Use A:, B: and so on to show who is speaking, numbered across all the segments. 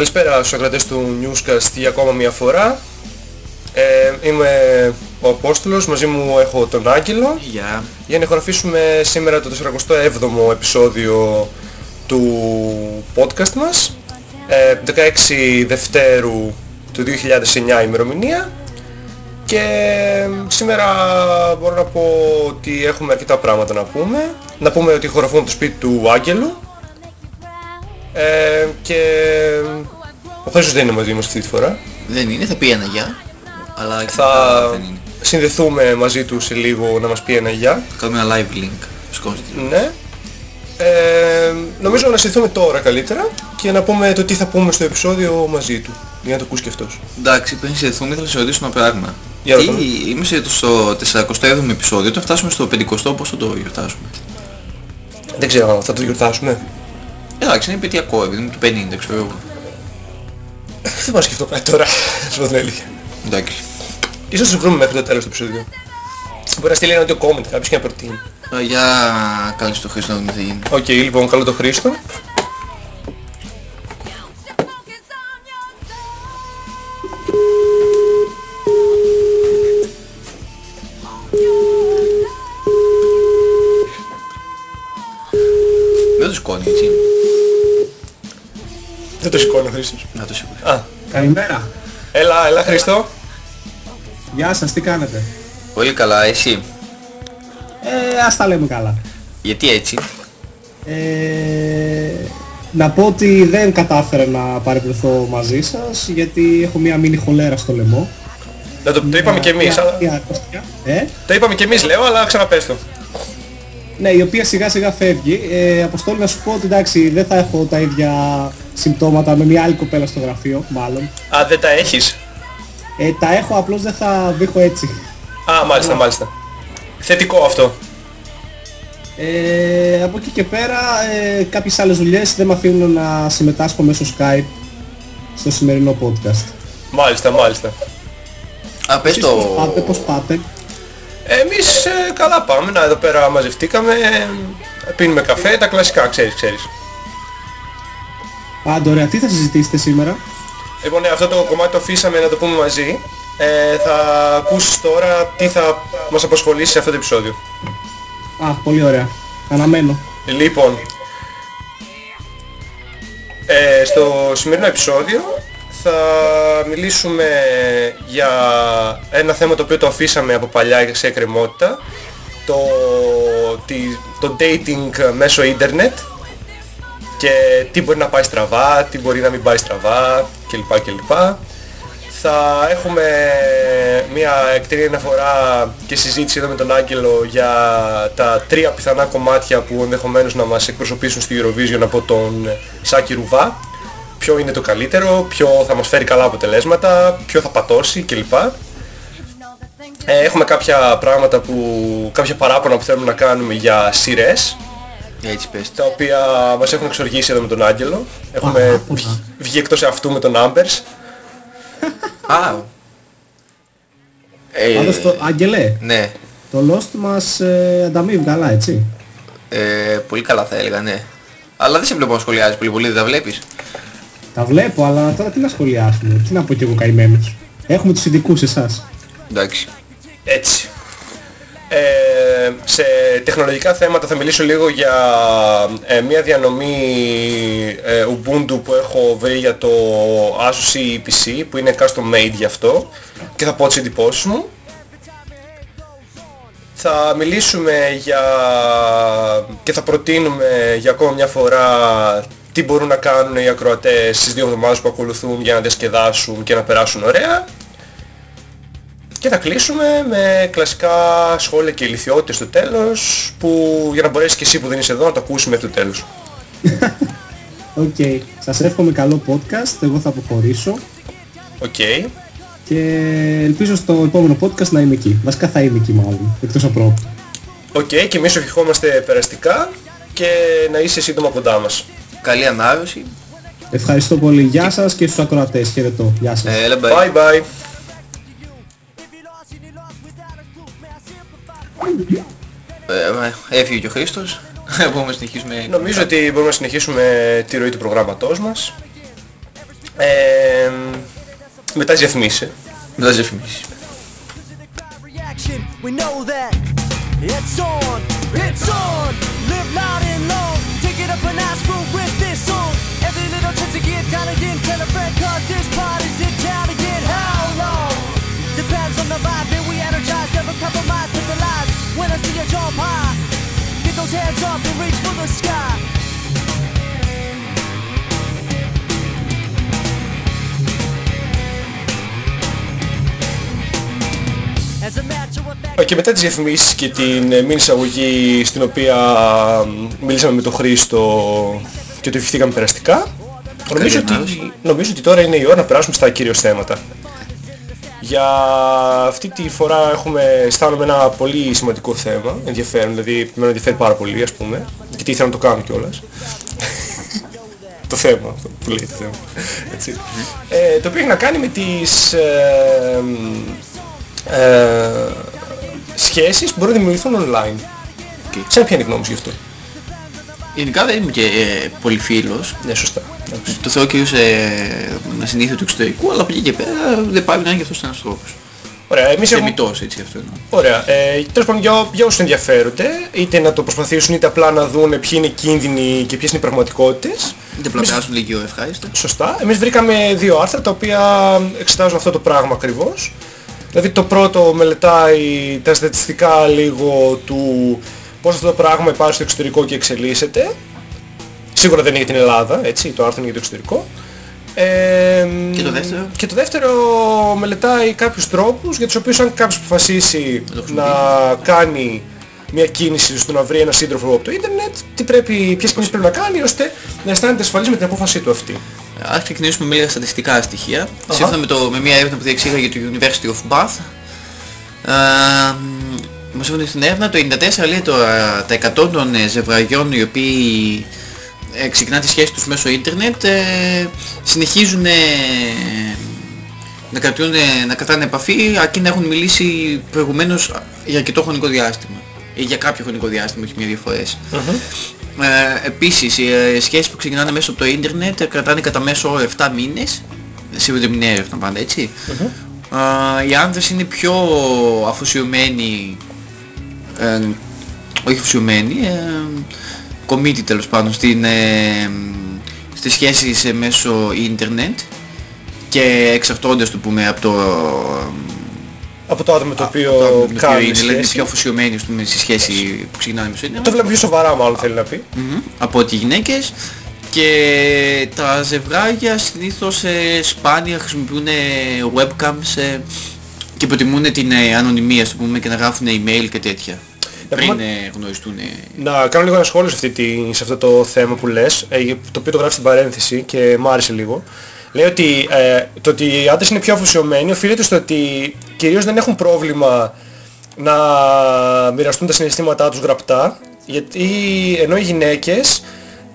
A: Καλησπέρα στους ακρατές του Newscast για ακόμα μια φορά. Ε, είμαι ο Απόστολος, μαζί μου έχω τον Άγγελο.
B: Γεια.
A: Για να ηχογραφήσουμε σήμερα το 47ο επεισόδιο του podcast μας. Ε, 16 Δευτέρου του 2009 ημερομηνία. Και σήμερα μπορώ να πω ότι έχουμε αρκετά πράγματα να πούμε. Να πούμε ότι ηχογραφούμε το σπίτι του Άγγελου. Ε, και ο Χρήστος δεν είναι μαζί μας αυτή τη φορά.
B: Δεν είναι, θα πει ένα γεια. Αλλά και
A: Θα
B: μετά δεν είναι.
A: συνδεθούμε μαζί του σε λίγο να μας πει ένα γεια.
B: Θα κάνουμε ένα live link. Σκόζεται.
A: Ναι. Ε, νομίζω να συνδεθούμε τώρα καλύτερα και να πούμε το τι θα πούμε στο επεισόδιο μαζί του. Για να το ακούσει και αυτός.
B: Εντάξει, πριν συνδεθούμε ήθελα να σε ρωτήσω ένα πράγμα.
A: Για
B: Τι,
A: ρώτα με.
B: είμαστε στο 47ο επεισόδιο, όταν φτάσουμε στο 50ο πώς θα το γιορτάσουμε;
A: Δεν ξέρω, θα το γιορτάσουμε.
B: Εντάξει, είναι επετειακό, επειδή είναι του 50, ξέρω εγώ.
A: Δεν μπορώ να σκεφτώ κάτι τώρα, να σου πω την αλήθεια.
B: Εντάξει.
A: Ίσως το βρούμε μέχρι το τέλος του επεισόδιου. Μπορεί να στείλει ένα δύο comment κάποιος και να προτείνει.
B: Α, Για κάλεσε το Χρήστο να δούμε τι θα γίνει.
A: Οκ, λοιπόν, καλό το Χρήστο.
C: Καλημέρα.
A: έλα, έλα Χρήστο.
C: Γεια σας, τι κάνετε;
B: Πολύ καλά, εσύ;
C: Ε, ας τα λέμε καλά.
B: Γιατί έτσι;
C: Ε, να πω ότι δεν κατάφερα να παρευρεθώ μαζί σας γιατί έχω μια μίνι χολέρα στο λαιμό.
A: Να το, το είπαμε και εμείς,
C: Μια-
A: αλλά...
C: μια αρρώστια. Ε,
A: Το είπαμε και εμείς λέω, αλλά ξαναπες το.
C: Ναι, η οποία σιγά σιγά φεύγει. Ε, Αποστόλη να σου πω ότι εντάξει δεν θα έχω τα ίδια συμπτώματα με μια άλλη κοπέλα στο γραφείο, μάλλον.
A: Α, δεν τα έχεις;
C: Ε, τα έχω, απλώς δεν θα βήχω έτσι.
A: Α, μάλιστα, μάλιστα. Θετικό αυτό.
C: Ε, από εκεί και πέρα ε, κάποιες άλλες δουλειές δεν με αφήνουν να συμμετάσχω μέσω Skype στο σημερινό podcast.
A: Μάλιστα, μάλιστα.
B: Α, πες
C: Εσείς πώς
B: το...
C: πάτε, πώς πάτε.
A: Εμείς ε, καλά πάμε, να εδώ πέρα μαζευτήκαμε, ε, πίνουμε καφέ, τα κλασικά, ξέρεις, ξέρεις.
C: Άντε ωραία, τι θα συζητήσετε σήμερα;
A: Λοιπόν, ναι, αυτό το κομμάτι το αφήσαμε να το πούμε μαζί. Ε, θα ακούσεις τώρα τι θα μας απασχολήσει σε αυτό το επεισόδιο.
C: Α, πολύ ωραία. Αναμένω.
A: Λοιπόν, ε, στο σημερινό επεισόδιο θα μιλήσουμε για ένα θέμα το οποίο το αφήσαμε από παλιά σε εκκρεμότητα το, τη- το dating μέσω ίντερνετ και τι μπορεί να πάει στραβά, τι μπορεί να μην πάει στραβά κλπ. κλπ. Θα έχουμε μια εκτενή αναφορά και συζήτηση εδώ με τον Άγγελο για τα τρία πιθανά κομμάτια που ενδεχομένως να μας εκπροσωπήσουν στη Eurovision από τον Σάκη Ρουβά. Ποιο είναι το καλύτερο, ποιο θα μας φέρει καλά αποτελέσματα, ποιο θα πατώσει κλπ. Ε, έχουμε κάποια πράγματα που, κάποια παράπονα που θέλουμε να κάνουμε για σειρές
B: Έτσι πες.
A: τα οποία μας έχουν εξοργήσει εδώ με τον Άγγελο. Έχουμε
C: Παράπονα.
A: βγει- βγει εκτός αυτού με τον Άμπερς.
B: Α. Ε,
C: Πάντως το, Άγγελε,
B: Ναι.
C: το Lost μας ε, ανταμείβει καλά, έτσι.
B: Ε, πολύ καλά θα έλεγα, ναι. Αλλά δεν σε βλέπω να σχολιάζεις πολύ πολύ, δεν τα βλέπεις.
C: Τα βλέπω, αλλά τώρα τι να σχολιάσουμε. Τι να πω κι εγώ καημένος. Έχουμε τους ειδικούς εσάς.
B: Εντάξει.
A: Έτσι. Ε, σε τεχνολογικά θέματα θα μιλήσω λίγο για ε, μια διανομή ε, Ubuntu που έχω βρει για το Asus EPC που είναι custom made γι' αυτό και θα πω τις εντυπώσεις μου. Θα μιλήσουμε για και θα προτείνουμε για ακόμα μια φορά τι μπορούν να κάνουν οι ακροατές στις δύο εβδομάδες που ακολουθούν για να διασκεδάσουν και να περάσουν ωραία. Και θα κλείσουμε με κλασικά σχόλια και ηλιθιότητες στο τέλος που για να μπορέσεις και εσύ που δεν είσαι εδώ να το ακούσεις μέχρι το τέλος.
C: Οκ. Σας εύχομαι καλό podcast. Εγώ θα αποχωρήσω.
A: Οκ.
C: Και ελπίζω στο επόμενο podcast να είμαι εκεί. Βασικά θα είμαι εκεί μάλλον. Εκτός από
A: Οκ και εμείς σου ευχόμαστε περαστικά και να είσαι σύντομα κοντά μας.
B: Καλή ανάρρωση.
C: Ευχαριστώ πολύ. Γεια σας και στους ακροατές. Χαιρετώ. Γεια σας.
B: Ε, Έλα, bye.
A: Bye bye.
B: Ε, έφυγε και ο Χρήστος. Μπορούμε να συνεχίσουμε.
A: Νομίζω ότι μπορούμε να συνεχίσουμε τη ροή του προγράμματός μας. Ε, μετά τις διαφημίσεις. ε.
B: Μετά τις διαφημίσεις.
D: reaction. We know that it's on, it's on. Live loud and long. Take it up a notch down again. Tell a friend, cause this party's in town again. How long? Depends on the vibe that we energize. Never compromise to the lies. When I see you jump high, get those hands up and reach for the sky. As a matter of fact.
A: Και μετά τις διαφημίσεις και την ε, μήνυ εισαγωγή στην οποία μ, μιλήσαμε με τον Χρήστο και το ευχηθήκαμε περαστικά, νομίζω ότι,
B: ενημέρωση.
A: νομίζω ότι τώρα είναι η ώρα να περάσουμε στα κυρίως θέματα. Για αυτή τη φορά έχουμε αισθάνομαι ένα πολύ σημαντικό θέμα, ενδιαφέρον, δηλαδή με ενδιαφέρει πάρα πολύ ας πούμε, γιατί ήθελα να το κάνω κιόλας. το θέμα αυτό που λέει το θέμα. Έτσι. Ε, το οποίο έχει να κάνει με τις ε, μ, ε, σχέσεις που μπορούν να δημιουργηθούν online.
B: OK.
A: Σαν ποια είναι η γνώμη σου γι' αυτό.
B: Γενικά δεν είμαι και ε, πολύ φίλος.
A: Ναι, σωστά. Εντάξει.
B: Το θεωρώ κυρίως ε, ένα συνήθεια του εξωτερικού, αλλά από εκεί και πέρα δεν πάει να είναι και αυτός ένας τρόπος.
A: Ωραία, εμείς έχουμε...
B: Θεμιτός έτσι αυτό εννοώ.
A: Ωραία. Ε, τέλος πάντων για, για όσους ενδιαφέρονται, είτε να το προσπαθήσουν είτε απλά να δουν ποιοι είναι οι κίνδυνοι και ποιες είναι οι πραγματικότητες.
B: Είτε απλά περάσουν λίγο ευχάριστα.
A: Σωστά. Εμείς βρήκαμε δύο άρθρα τα οποία εξετάζουν αυτό το πράγμα ακριβώς. Δηλαδή το πρώτο μελετάει τα στατιστικά λίγο του πώς αυτό το πράγμα υπάρχει στο εξωτερικό και εξελίσσεται. Σίγουρα δεν είναι για την Ελλάδα, έτσι, το άρθρο είναι για το εξωτερικό. Ε,
B: Και το δεύτερο;
A: Και το δεύτερο μελετάει κάποιους τρόπους για τους οποίους αν κάποιος αποφασίσει
B: το
A: να κάνει μια κίνηση στο να βρει ένα σύντροφο από το ίντερνετ, τι πρέπει, ποιες κινήσεις πρέπει να κάνει ώστε να αισθάνεται ασφαλής με την απόφασή του αυτή.
B: Ας ξεκινήσουμε με λίγα στατιστικά στοιχεία. Σύμφωνα με, το, με μια έρευνα που διεξήγαγε το University of Bath, ε, μας είπαν στην έρευνα το 94 λέει το, ε, τα 100 των ε, ζευγαριών οι οποίοι ε, ξεκινάνε τη σχέση τους μέσω ίντερνετ ε, συνεχίζουν ε, να, κρατούν, ε, να κρατάνε επαφή αρκεί να έχουν μιλήσει προηγουμένως για αρκετό χρονικό διάστημα ή για κάποιο χρονικό διάστημα, όχι μία-δύο φορές. Ε, επίσης, οι ε, σχέσεις που ξεκινάνε μέσω από το ίντερνετ ε, κρατάνε κατά μέσο όρο 7 μήνες. Σίγουρα δεν είναι έρευνα πάντα, έτσι. Ε, οι άνδρες είναι πιο αφοσιωμένοι, ε, όχι αφοσιωμένοι, ε, committed τέλος πάντων στην, ε, στις σχέσεις ε, μέσω ίντερνετ και εξαρτώντας το πούμε από το
A: Από το άτομο το οποίο
B: από το άτομο το οποίο
A: κάνει
B: είναι, δηλαδή
A: σχέση.
B: πιο αφοσιωμένοι ας πούμε, στη σχέση που ξεκινάνε μέσω ίντερνετ.
A: Το βλέπω πιο σοβαρά μάλλον θέλει να πει.
B: Μμμ, από ότι οι γυναίκες και τα ζευγάρια συνήθως ε, σπάνια χρησιμοποιούν ε, webcams ε, και προτιμούν την ε, ανωνυμία ας το πούμε και να γράφουν email και τέτοια πριν
A: πούμε-
B: ε, γνωριστούν ε,
A: Να κάνω λίγο ένα σχόλιο σε, αυτή τη, σε αυτό το θέμα που λες, ε, το οποίο το γράφει στην παρένθεση και μ' άρεσε λίγο. Λέει ότι ε, το ότι οι άντρες είναι πιο αφοσιωμένοι οφείλεται στο ότι κυρίως δεν έχουν πρόβλημα να μοιραστούν τα συναισθήματά τους γραπτά, γιατί ενώ οι γυναίκες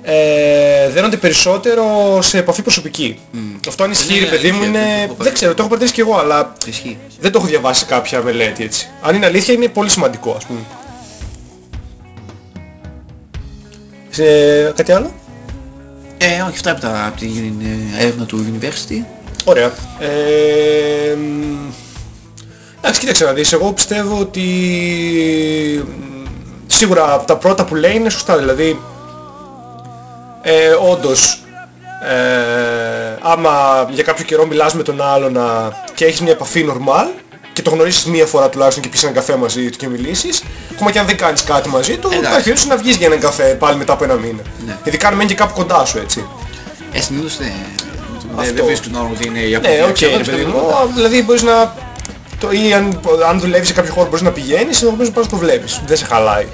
A: ε, δένονται περισσότερο σε επαφή προσωπική. Αυτό αν ισχύει
B: είναι
A: ρε παιδί μου
B: αλήθεια αυτό, το
A: είναι...
B: έχω
A: Δεν ξέρω, το έχω πατήσει κι εγώ, αλλά
B: ισχύει.
A: δεν το έχω διαβάσει σε κάποια μελέτη έτσι. Αν είναι αλήθεια είναι πολύ σημαντικό ας πούμε. Σε, κάτι άλλο;
B: Ε, όχι αυτά από, τα, από την ε, έρευνα του University.
A: Ωραία. Ε, μ, εντάξει, κοίταξε να δεις. Εγώ πιστεύω ότι μ, σίγουρα από τα πρώτα που λέει είναι σωστά. Δηλαδή, ε, όντως, ε, άμα για κάποιο καιρό μιλάς με τον άλλον και έχεις μια επαφή normal και το γνωρίσεις μία φορά τουλάχιστον και πεις έναν καφέ μαζί του και μιλήσεις, ακόμα και αν δεν κάνεις κάτι μαζί του,
B: Εντάξει.
A: υπάρχει περίπτωση να βγεις για έναν καφέ πάλι μετά από ένα μήνα.
B: Ναι.
A: Ειδικά αν μένει και κάπου κοντά σου, έτσι.
B: Ε, συνήθως ναι,
A: Αυτό.
B: δεν, δεν βρίσκουν άλλο ότι είναι η
A: Ναι,
B: αποφυγή.
A: οκ, ρε παιδί μου. Δηλαδή μπορείς να... Το, ή αν, αν δουλεύεις σε κάποιο χώρο μπορείς να πηγαίνεις, ενδεχομένως μπορείς να το βλέπεις. Δεν σε χαλάει.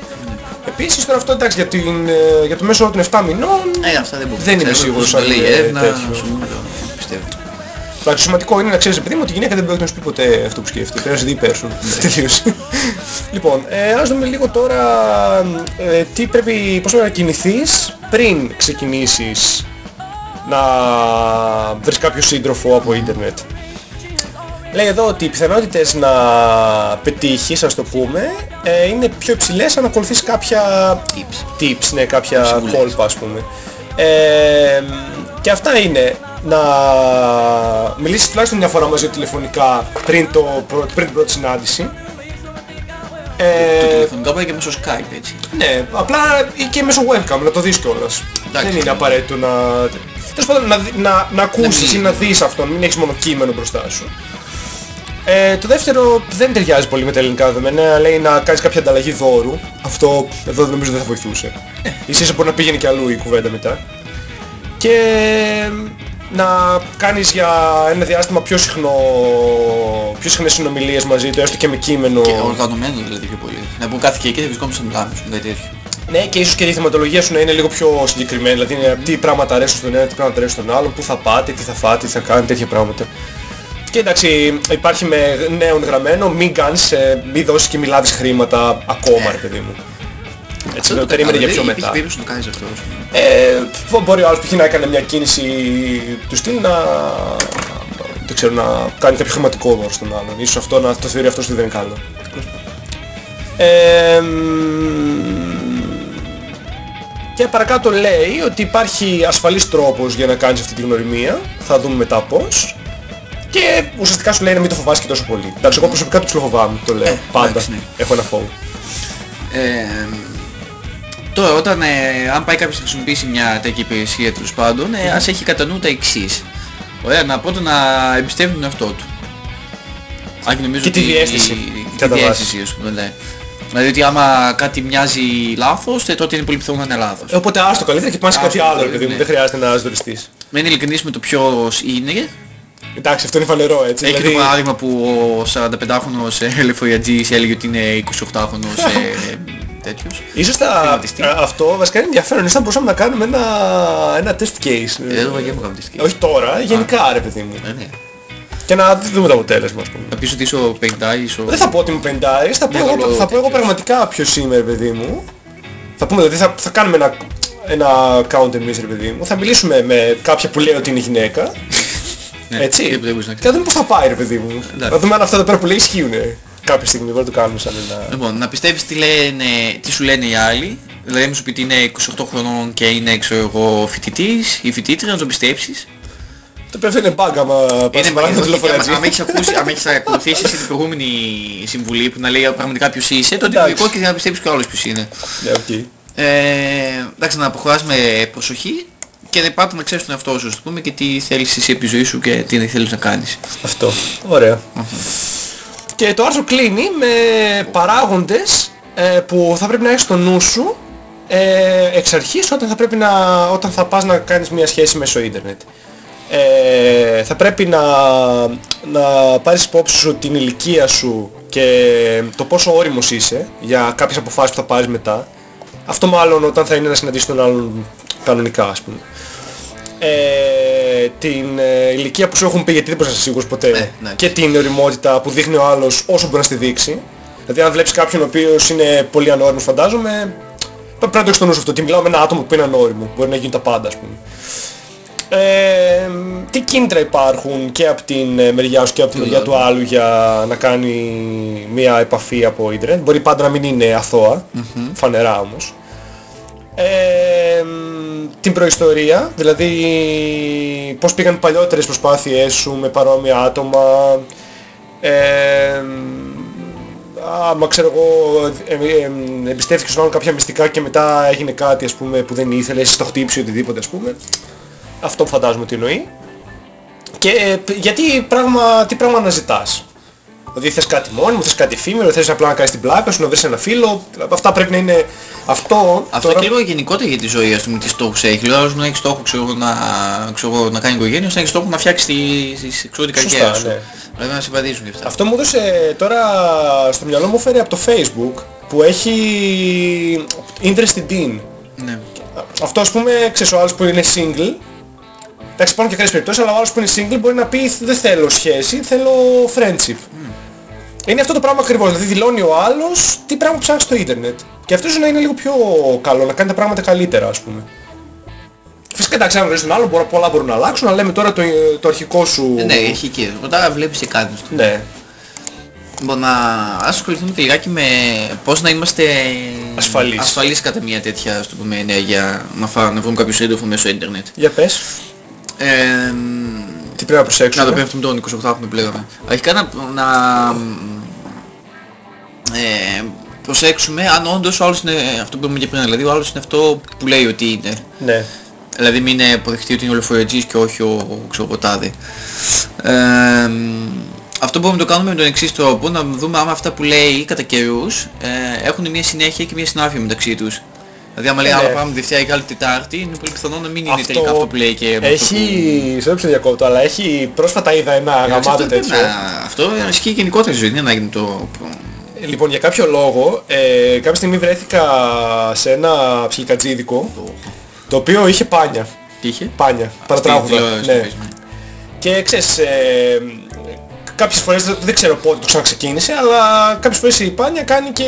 A: Επίσης τώρα αυτό εντάξει για, την, ε, για το μέσο όρο των 7 μηνών,
B: Ε, αυτά δεν μπορούν.
A: Δεν είμαι
B: Ξέρω,
A: σίγουρος
B: το
A: αν
B: λέει η
A: είναι
B: έρευνα,
A: τέτοιος.
B: σου το πιστεύω.
A: Το σημαντικό είναι να ξέρεις επειδή μου ότι η γυναίκα δεν πρόκειται να σου πει ποτέ αυτό που σκέφτεται. Πρέπει να δει υπέρ σου. Τελείωσε. λοιπόν, ε, ας δούμε λίγο τώρα ε, τι πρέπει, πώς πρέπει να κινηθείς πριν ξεκινήσεις να βρεις κάποιο σύντροφο από ίντερνετ. Λέει εδώ ότι οι πιθανότητες να πετύχεις, ας το πούμε, ε, είναι πιο υψηλές αν ακολουθείς κάποια
B: Tips.
A: tips, ναι, κάποια
B: Συμβουλές.
A: κόλπα ας πούμε. Ε, Και αυτά είναι να μιλήσεις τουλάχιστον μια φορά μαζί του τηλεφωνικά πριν, το, πρω- πριν την πρώτη συνάντηση.
B: Το
A: Ε,
B: τηλεφωνικό πάει και μέσω Skype έτσι.
A: ναι, απλά ή και μέσω webcam να το δεις κιόλας.
B: Εντάξει.
A: Δεν είναι απαραίτητο να... Τέλος πάντων να, δει- να, να ακούσεις
B: δει-
A: ή να δεις αυτόν, μην έχεις μόνο κείμενο μπροστά σου. Ε, το δεύτερο δεν ταιριάζει πολύ με τα ελληνικά δεδομένα, λέει να κάνεις κάποια ανταλλαγή δώρου. Αυτό εδώ νομίζω δεν θα βοηθούσε. Ίσως ίσως μπορεί να πήγαινε και αλλού η κουβέντα μετά. Και να κάνεις για ένα διάστημα πιο συχνό, πιο συχνές συνομιλίες μαζί του, έστω και με κείμενο.
B: Και οργανωμένος δηλαδή πιο πολύ. Να πούμε κάθε και εκεί δεν βρισκόμαστε να μιλάμε, ας πούμε, κάτι τέτοιο.
A: Ναι, και ίσως και η θεματολογία σου να είναι λίγο πιο συγκεκριμένη. Δηλαδή είναι τι πράγματα αρέσουν στον ένα, τι πράγματα αρέσουν στον άλλον, πού θα πάτε, τι θα φάτε, τι θα κάνετε, τέτοια πράγματα. Και εντάξει, υπάρχει με νέον γραμμένο, μην κάνεις, ε, μην δώσεις και μη λάβεις χρήματα ακόμα, ρε παιδί μου. Έτσι, το περίμενε για πιο μετά.
B: Υπήρχε περίπτωση να κάνεις αυτό, ας πούμε.
A: Ε, μπορεί ο άλλος π.χ. να έκανε μια κίνηση του στυλ να, δεν ξέρω, να κάνει κάποιο χρηματικό δώρο στον άλλον. Ίσως αυτό να το θεωρεί αυτός ότι δεν είναι καλό. Ε, μ, και παρακάτω λέει ότι υπάρχει ασφαλής τρόπος για να κάνεις αυτή τη γνωριμία. Θα δούμε μετά πώς. Και ουσιαστικά σου λέει να μην το φοβάσαι και τόσο πολύ. Εντάξει, εγώ προσωπικά το ψιλοφοβάμαι, το λέω.
B: Ε,
A: Πάντα.
B: εντάξει, ναι.
A: Έχω ένα φόβο.
B: Ε, τώρα όταν ε, αν πάει κάποιος να χρησιμοποιήσει μια τέτοια υπηρεσία τέλος πάντων, ε, ας έχει κατά νου τα εξής. Ωραία, να πρώτα να εμπιστεύει τον εαυτό του. Αν και νομίζω
A: Και τη
B: ότι-
A: διαίσθηση,
B: και
A: κατά
B: τη
A: βάση.
B: διαίσθηση, ας πούμε, ναι. Δηλαδή ότι άμα κάτι μοιάζει λάθος, ε, τότε είναι πολύ πιθανό να είναι λάθος.
A: Ε, Οπότε άστο καλύτερα και πάνε σε
B: Άστο,
A: κάποιο άλλο, ρε παιδί μου.
B: ναι.
A: Δεν χρειάζεται να ζοριστείς.
B: Μένει ειλικρινής με το ποιος είναι.
A: Εντάξει, αυτό είναι φανερό έτσι.
B: Έχει
A: δηλαδή,
B: το παράδειγμα που ο 45χρονος ε, λεωφοριατζής έλεγε ότι είναι 28χρονος ε, τέτοιος.
A: ίσως τα...
B: Χρηματιστή.
A: α, αυτό βασικά είναι ενδιαφέρον. Ίσως θα μπορούσαμε να κάνουμε ένα, ένα test case.
B: Ε, Εδώ βαγγέ μου κάνω τη σκέψη.
A: Όχι τώρα, γενικά ρε παιδί μου.
B: Ε, ναι.
A: Και να δούμε το αποτέλεσμα ας πούμε.
B: Να πεις ότι είσαι ο 50ης, ο...
A: Δεν θα πω ότι είμαι πεντάρης, θα πω,
B: Μεγάλο
A: εγώ, θα πω εγώ
B: τέτοιος.
A: πραγματικά ποιος είμαι ρε παιδί μου. Θα πούμε δηλαδή θα, θα κάνουμε ένα, ένα count εμείς ρε παιδί μου. Θα μιλήσουμε με κάποια που λέει ότι είναι γυναίκα.
B: Ναι,
A: έτσι.
B: και δεν μπορείς να
A: Και θα δούμε πώς θα πάει ρε παιδί μου.
B: Εντάξει.
A: Θα δούμε αν αυτά εδώ πέρα που λέει ισχύουν κάποια στιγμή. Μπορεί να το κάνουμε σαν ένα...
B: Λοιπόν, να πιστεύεις τι, λένε, τι σου λένε οι άλλοι. Δηλαδή μου σου πει ότι είναι 28 χρονών και είναι ξέρω εγώ φοιτητής ή φοιτήτρια, να τον πιστέψεις.
A: Το οποίο αυτό είναι bug άμα πας
B: Είναι
A: παράδειγμα
B: αν,
A: πληροφοριατζή.
B: αν έχεις ακούσει, αν έχεις ακολουθήσει εσύ την προηγούμενη συμβουλή που να λέει πραγματικά ποιος είσαι, τότε
A: Εντάξει.
B: λογικό και να πιστεύεις και ο άλλος ποιος είναι.
A: Ναι, οκ.
B: Ε, εντάξει, να προχωράς με προσοχή και πάντα να ξέρεις τον εαυτό σου, ας πούμε, και τι θέλεις εσύ από τη ζωή σου και τι θέλεις να κάνεις.
A: Αυτό. Ωραία. Και το άρθρο κλείνει με παράγοντες ε, που θα πρέπει να έχεις στο νου σου ε, εξ αρχής όταν θα, πρέπει να, όταν θα πας να κάνεις μια σχέση μέσω ίντερνετ. Ε, θα πρέπει να, να πάρεις υπόψη σου την ηλικία σου και το πόσο όριμος είσαι για κάποιες αποφάσεις που θα πάρεις μετά. Αυτό μάλλον όταν θα είναι να συναντήσεις τον άλλον κανονικά ας πούμε. Ε, την ε, ηλικία που σου έχουν πει γιατί δεν μπορείς να είσαι σίγουρος ποτέ
B: εντάξει.
A: και την ωριμότητα που δείχνει ο άλλος όσο μπορεί να στη δείξει. Δηλαδή αν βλέπεις κάποιον ο οποίος είναι πολύ ανώριμος φαντάζομαι πρέπει να το έχεις στο νου σου αυτό ότι μιλάω με ένα άτομο που είναι ανώριμο. Μπορεί να γίνει τα πάντα ας πούμε. Ε, τι κίνητρα υπάρχουν και από την ε, μεριά σου και από τη μεριά του άλλου για να κάνει μια επαφή από ίντερνετ; Μπορεί πάντα να μην είναι αθώα, φανερά όμως. Ε, μ, την προϊστορία, δηλαδή πώς πήγαν οι παλιότερες προσπάθειές σου με παρόμοια άτομα. Ε, μ, άμα ξέρω εγώ ε, ε, ε, εμπιστεύτηκες στον άλλον κάποια μυστικά και μετά έγινε κάτι ας πούμε που δεν ήθελες, εσύ το χτύπησε ή οτιδήποτε ας πούμε. Αυτό που φαντάζομαι ότι εννοεί. Και ε, π- γιατί πράγμα, τι πράγμα αναζητάς; Δηλαδή θες κάτι μόνιμο, θες κάτι εφήμερο, θες απλά να κάνεις την πλάκα σου, να βρεις ένα φίλο. Αυτά πρέπει να είναι αυτό.
B: Αυτό
A: τώρα-
B: και λίγο γενικότερα για τη ζωή, ας πούμε, τι στόχους έχει. Λέω, άλλος να έχεις στόχο ξέρω, εγώ, να, ξέρω, εγώ, να κάνει οικογένεια, να έχεις στόχο να φτιάξεις τη, τη σεξουαλική
A: Σωστά,
B: καριέρα σου.
A: ναι.
B: Δηλαδή να συμβαδίζουν και αυτά.
A: Αυτό μου έδωσε τώρα στο μυαλό μου φέρει από το facebook που έχει interested in.
B: Ναι.
A: Αυτό ας πούμε, ξέρεις ο άλλος που είναι single, εντάξει υπάρχουν και καλές περιπτώσεις, αλλά ο άλλος που είναι single μπορεί να πει δεν θέλω σχέση, θέλω friendship. Είναι αυτό το πράγμα ακριβώς, δηλαδή δηλώνει ο άλλος τι πράγμα ψάχνει στο ίντερνετ. Και αυτός ίσως να είναι λίγο πιο καλό, να κάνει τα πράγματα καλύτερα ας πούμε. Φυσικά εντάξει, αν γνωρίζεις τον άλλο, μπορεί- πολλά μπορούν να αλλάξουν, αλλά λέμε τώρα το, το αρχικό σου...
B: Ε, ναι, έχει και μετά βλέπεις και κάνεις.
A: Ναι.
B: Λοιπόν, να ας ασχοληθούμε και λιγάκι με πώς να είμαστε
A: Ασφαλείς.
B: ασφαλείς κατά μια τέτοια ας το πούμε, ενέργεια, να, φά, να βρούμε κάποιο σύντροφο μέσω ίντερνετ.
A: Για πες.
B: Ε,
A: Τι πρέπει να προσέξουμε;
B: να το πέφτουμε τον 28 που πλέον. Αρχικά να, να ε, προσέξουμε αν όντως ο άλλος είναι αυτό που είπαμε και πριν, δηλαδή ο άλλος είναι αυτό που λέει ότι είναι.
A: Ναι.
B: Δηλαδή μην είναι αποδεχτεί ότι είναι ολοφορετζής και όχι ο, ο ξεροποτάδη. Ε, αυτό μπορούμε να το κάνουμε με τον εξής τρόπο, να δούμε άμα αυτά που λέει κατά καιρούς ε, έχουν μια συνέχεια και μια συνάφεια μεταξύ τους. Δηλαδή άμα λέει
A: Ε,
B: άλλο
A: ναι.
B: πράγμα Δευτέρα και άλλο Τετάρτη, είναι πολύ πιθανό να μην είναι
A: Αυτό
B: τελικά αυτό που λέει και με αυτό που-
A: Έχει, σε σε διακόπτω, αλλά έχει πρόσφατα είδα ένα
B: Εντάξει,
A: γαμάτο
B: αυτό δεν
A: τέτοιο.
B: είναι- Αυτό ισχύει γενικότερα στη ζωή, δεν είναι ανάγκη να το...
A: Λοιπόν, για κάποιο λόγο, ε, κάποια στιγμή βρέθηκα σε ένα ψιλικατζίδικο, το οποίο είχε πάνια.
B: Τι είχε;
A: Πάνια,
B: Στη
A: παρατράγουδα.
B: τηλεόραση,
A: Ναι.
B: παίζει, ναι.
A: Και ξέρεις, ε, κάποιες φορές δεν, δεν ξέρω πότε το ξαναξεκίνησε, αλλά κάποιες φορές η Πάνια κάνει και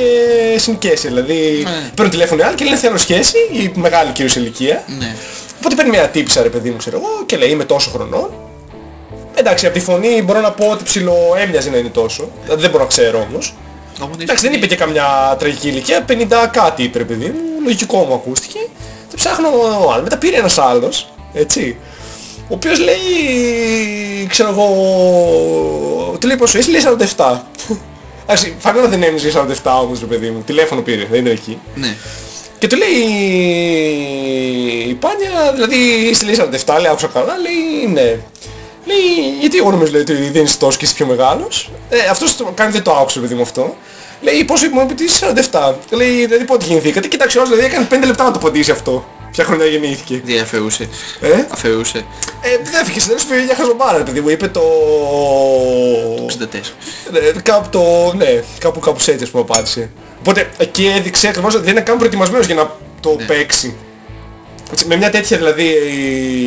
A: συνοικίες. Δηλαδή
B: Ναι.
A: παίρνουν τηλέφωνο οι άλλοι και λένε θέλω σχέση, η μεγάλη κυρίως σε ηλικία.
B: Ναι.
A: Οπότε παίρνει μια τύπησα ρε παιδί μου ξέρω εγώ και λέει είμαι τόσο χρονών. Εντάξει, από τη φωνή μπορώ να πω ότι ψηλό έμοιαζε να είναι τόσο. Δηλαδή, δεν μπορώ να ξέρω όμως.
B: Οπότε
A: Εντάξει, δεν είπε και καμιά τραγική ηλικία, 50 κάτι είπε ρε παιδί μου, λογικό μου ακούστηκε. Και ψάχνω άλλο. Μετά πήρε ένας άλλος, έτσι, ο οποίος λέει, ξέρω εγώ, του λέει πόσο είσαι, λέει 47. Εντάξει, φανέλα δεν έμεινες για 47 όμως ρε παιδί μου, τηλέφωνο πήρε, δεν είναι εκεί.
B: Ναι.
A: Και του λέει η Πάνια, δηλαδή είστε λέει 47, λέει άκουσα καλά, λέει ναι. Λέει, γιατί εγώ νομίζω λέει, ότι δεν είσαι τόσος και είσαι πιο μεγάλος. Ε, αυτός το κάνει δεν το άκουσε παιδί μου αυτό. Λέει πόσο είπε μου είπε ότι είσαι 47. Λέει δηλαδή πότε γεννηθήκατε; Κοίταξε όλος δηλαδή έκανε 5 λεπτά να το απαντήσει αυτό. Ποια χρονιά γεννήθηκε.
B: Τι αφαιρούσε.
A: Ε,
B: Αφαιρούσε.
A: ε δεν έφυγε στην τέλος είπε για χαζομάρα ρε παιδί μου. Είπε το...
B: 64.
A: Ναι, κάπου το... Ναι, κάπου κάπου έτσι ας πούμε απάντησε. Οπότε εκεί έδειξε ακριβώς ότι δεν είναι καν προετοιμασμένος για να το
B: Ναι.
A: παίξει. Έτσι, με μια τέτοια δηλαδή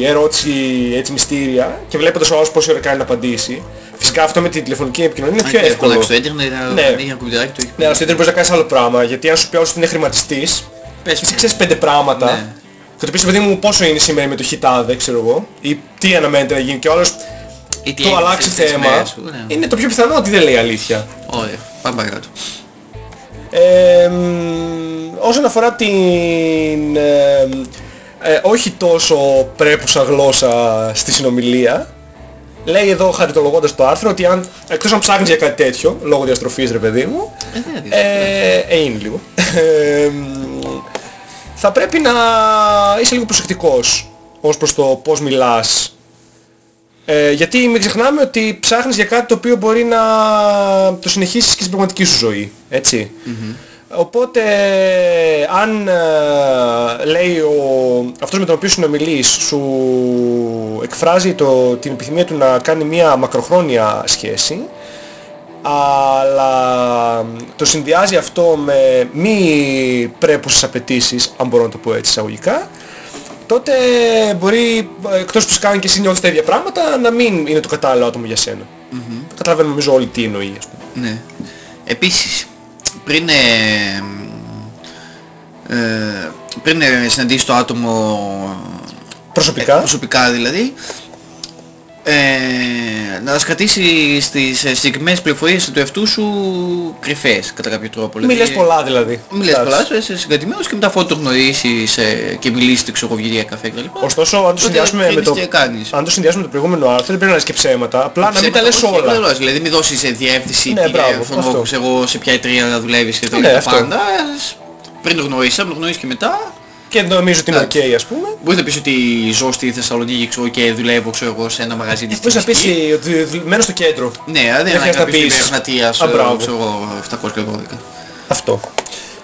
A: ερώτηση έτσι μυστήρια και βλέποντας ο άλλος πόση ώρα κάνει να απαντήσει. Φυσικά αυτό με την τηλεφωνική επικοινωνία είναι πιο εύκολο.
B: Εντάξει, το ίντερνετ
A: Ναι.
B: ναι. είχε ένα κουμπιδάκι το έχει
A: Ναι, αλλά στο ίντερνετ μπορείς να κάνεις άλλο πράγμα. Γιατί αν σου πει ο άλλος ότι είναι χρηματιστής,
B: Πες
A: εσύ ξέρεις πέντε πράγματα
B: Ναι.
A: και του πεις παιδί μου πόσο είναι σήμερα η μετοχή τάδε, ξέρω εγώ, ή τι αναμένεται να γίνει και ο άλλος
B: Ή τι
A: το
B: έγινε
A: αλλάξει
B: αυτές τις
A: θέμα,
B: μέρες σου, ναι.
A: είναι το πιο πιθανό ότι δεν λέει αλήθεια.
B: Ωραία. Πάμε παρακάτω.
A: Ε, μ, όσον αφορά την ε, ε, όχι τόσο πρέπουσα γλώσσα στη συνομιλία, λέει εδώ χαριτολογώντας το άρθρο ότι αν, εκτός αν ψάχνεις για κάτι τέτοιο, λόγω διαστροφής ρε παιδί μου,
B: Ε, δεν είναι
A: ε, ε, είναι λίγο, ε, μ, θα πρέπει να είσαι λίγο προσεκτικός ως προς το πώς μιλάς. Ε, γιατί μην ξεχνάμε ότι ψάχνεις για κάτι το οποίο μπορεί να το συνεχίσεις και στην πραγματική σου ζωή. Έτσι. Οπότε αν ε, λέει ο, αυτός με τον οποίο συνομιλείς σου εκφράζει το, την επιθυμία του να κάνει μια μακροχρόνια σχέση αλλά το συνδυάζει αυτό με μη πρέπουσες απαιτήσεις, αν μπορώ να το πω έτσι εισαγωγικά, τότε μπορεί, ε, εκτός που σκάνει και εσύ νιώθεις τα ίδια πράγματα, να μην είναι το κατάλληλο άτομο για σένα. Καταλαβαίνουμε νομίζω όλοι τι εννοεί, ας πούμε.
B: Ναι. Επίσης, πριν, ε, ε, πριν ε, συναντήσεις το άτομο
A: Προσωπικά.
B: ε, προσωπικά δηλαδή, ε, να τις κρατήσεις τις ε, συγκεκριμένες πληροφορίες του εαυτού σου κρυφές κατά κάποιο τρόπο.
A: Μη λες πολλά δηλαδή.
B: Μη λες
A: Εντάξει.
B: πολλά, είσαι συγκρατημένος και μετά αφού το γνωρίσεις ε, και μιλήσετε ξέρω εγώ βγει για καφέ κτλ.
A: Ωστόσο, αν το
B: τότε
A: συνδυάσουμε με
B: βγαίνεις
A: το,
B: και κάνεις.
A: αν το συνδυάσουμε με το προηγούμενο άρθρο, δεν πρέπει να λες και ψέματα, απλά να μην τα λες
B: Όχι,
A: όλα.
B: ακριβώς, Δηλαδή μην δώσεις ε, διεύθυνση,
A: Ναι,
B: τι,
A: μπράβο,
B: ε, αυτό,
A: αυτό.
B: ξέρω εγώ, σε ποια εταιρεία να δουλεύεις και το
A: Ναι,
B: τα
A: αυτό.
B: πάντα. ε, σ- Πριν το γνωρίσεις, αν το γνωρίσεις και μετά,
A: Και νομίζω ότι είναι οκ,
B: Εντάξει.
A: ας πούμε.
B: μπορείς να πεις ότι ζω στη Θεσσαλονίκη ξέρω, και δουλεύω ξέρω, εγώ, σε ένα μαγαζί της
A: Μπορείς να πεις
B: Κυριακής.
A: ότι δου- μένω στο κέντρο.
B: Ναι, αλλά δεν είναι
A: χρειάζεται
B: να
A: να
B: πεις
A: πεις.
B: στην Εγνατίας,
A: Α, μπράβο.
B: ξέρω εγώ, 712.
A: Αυτό.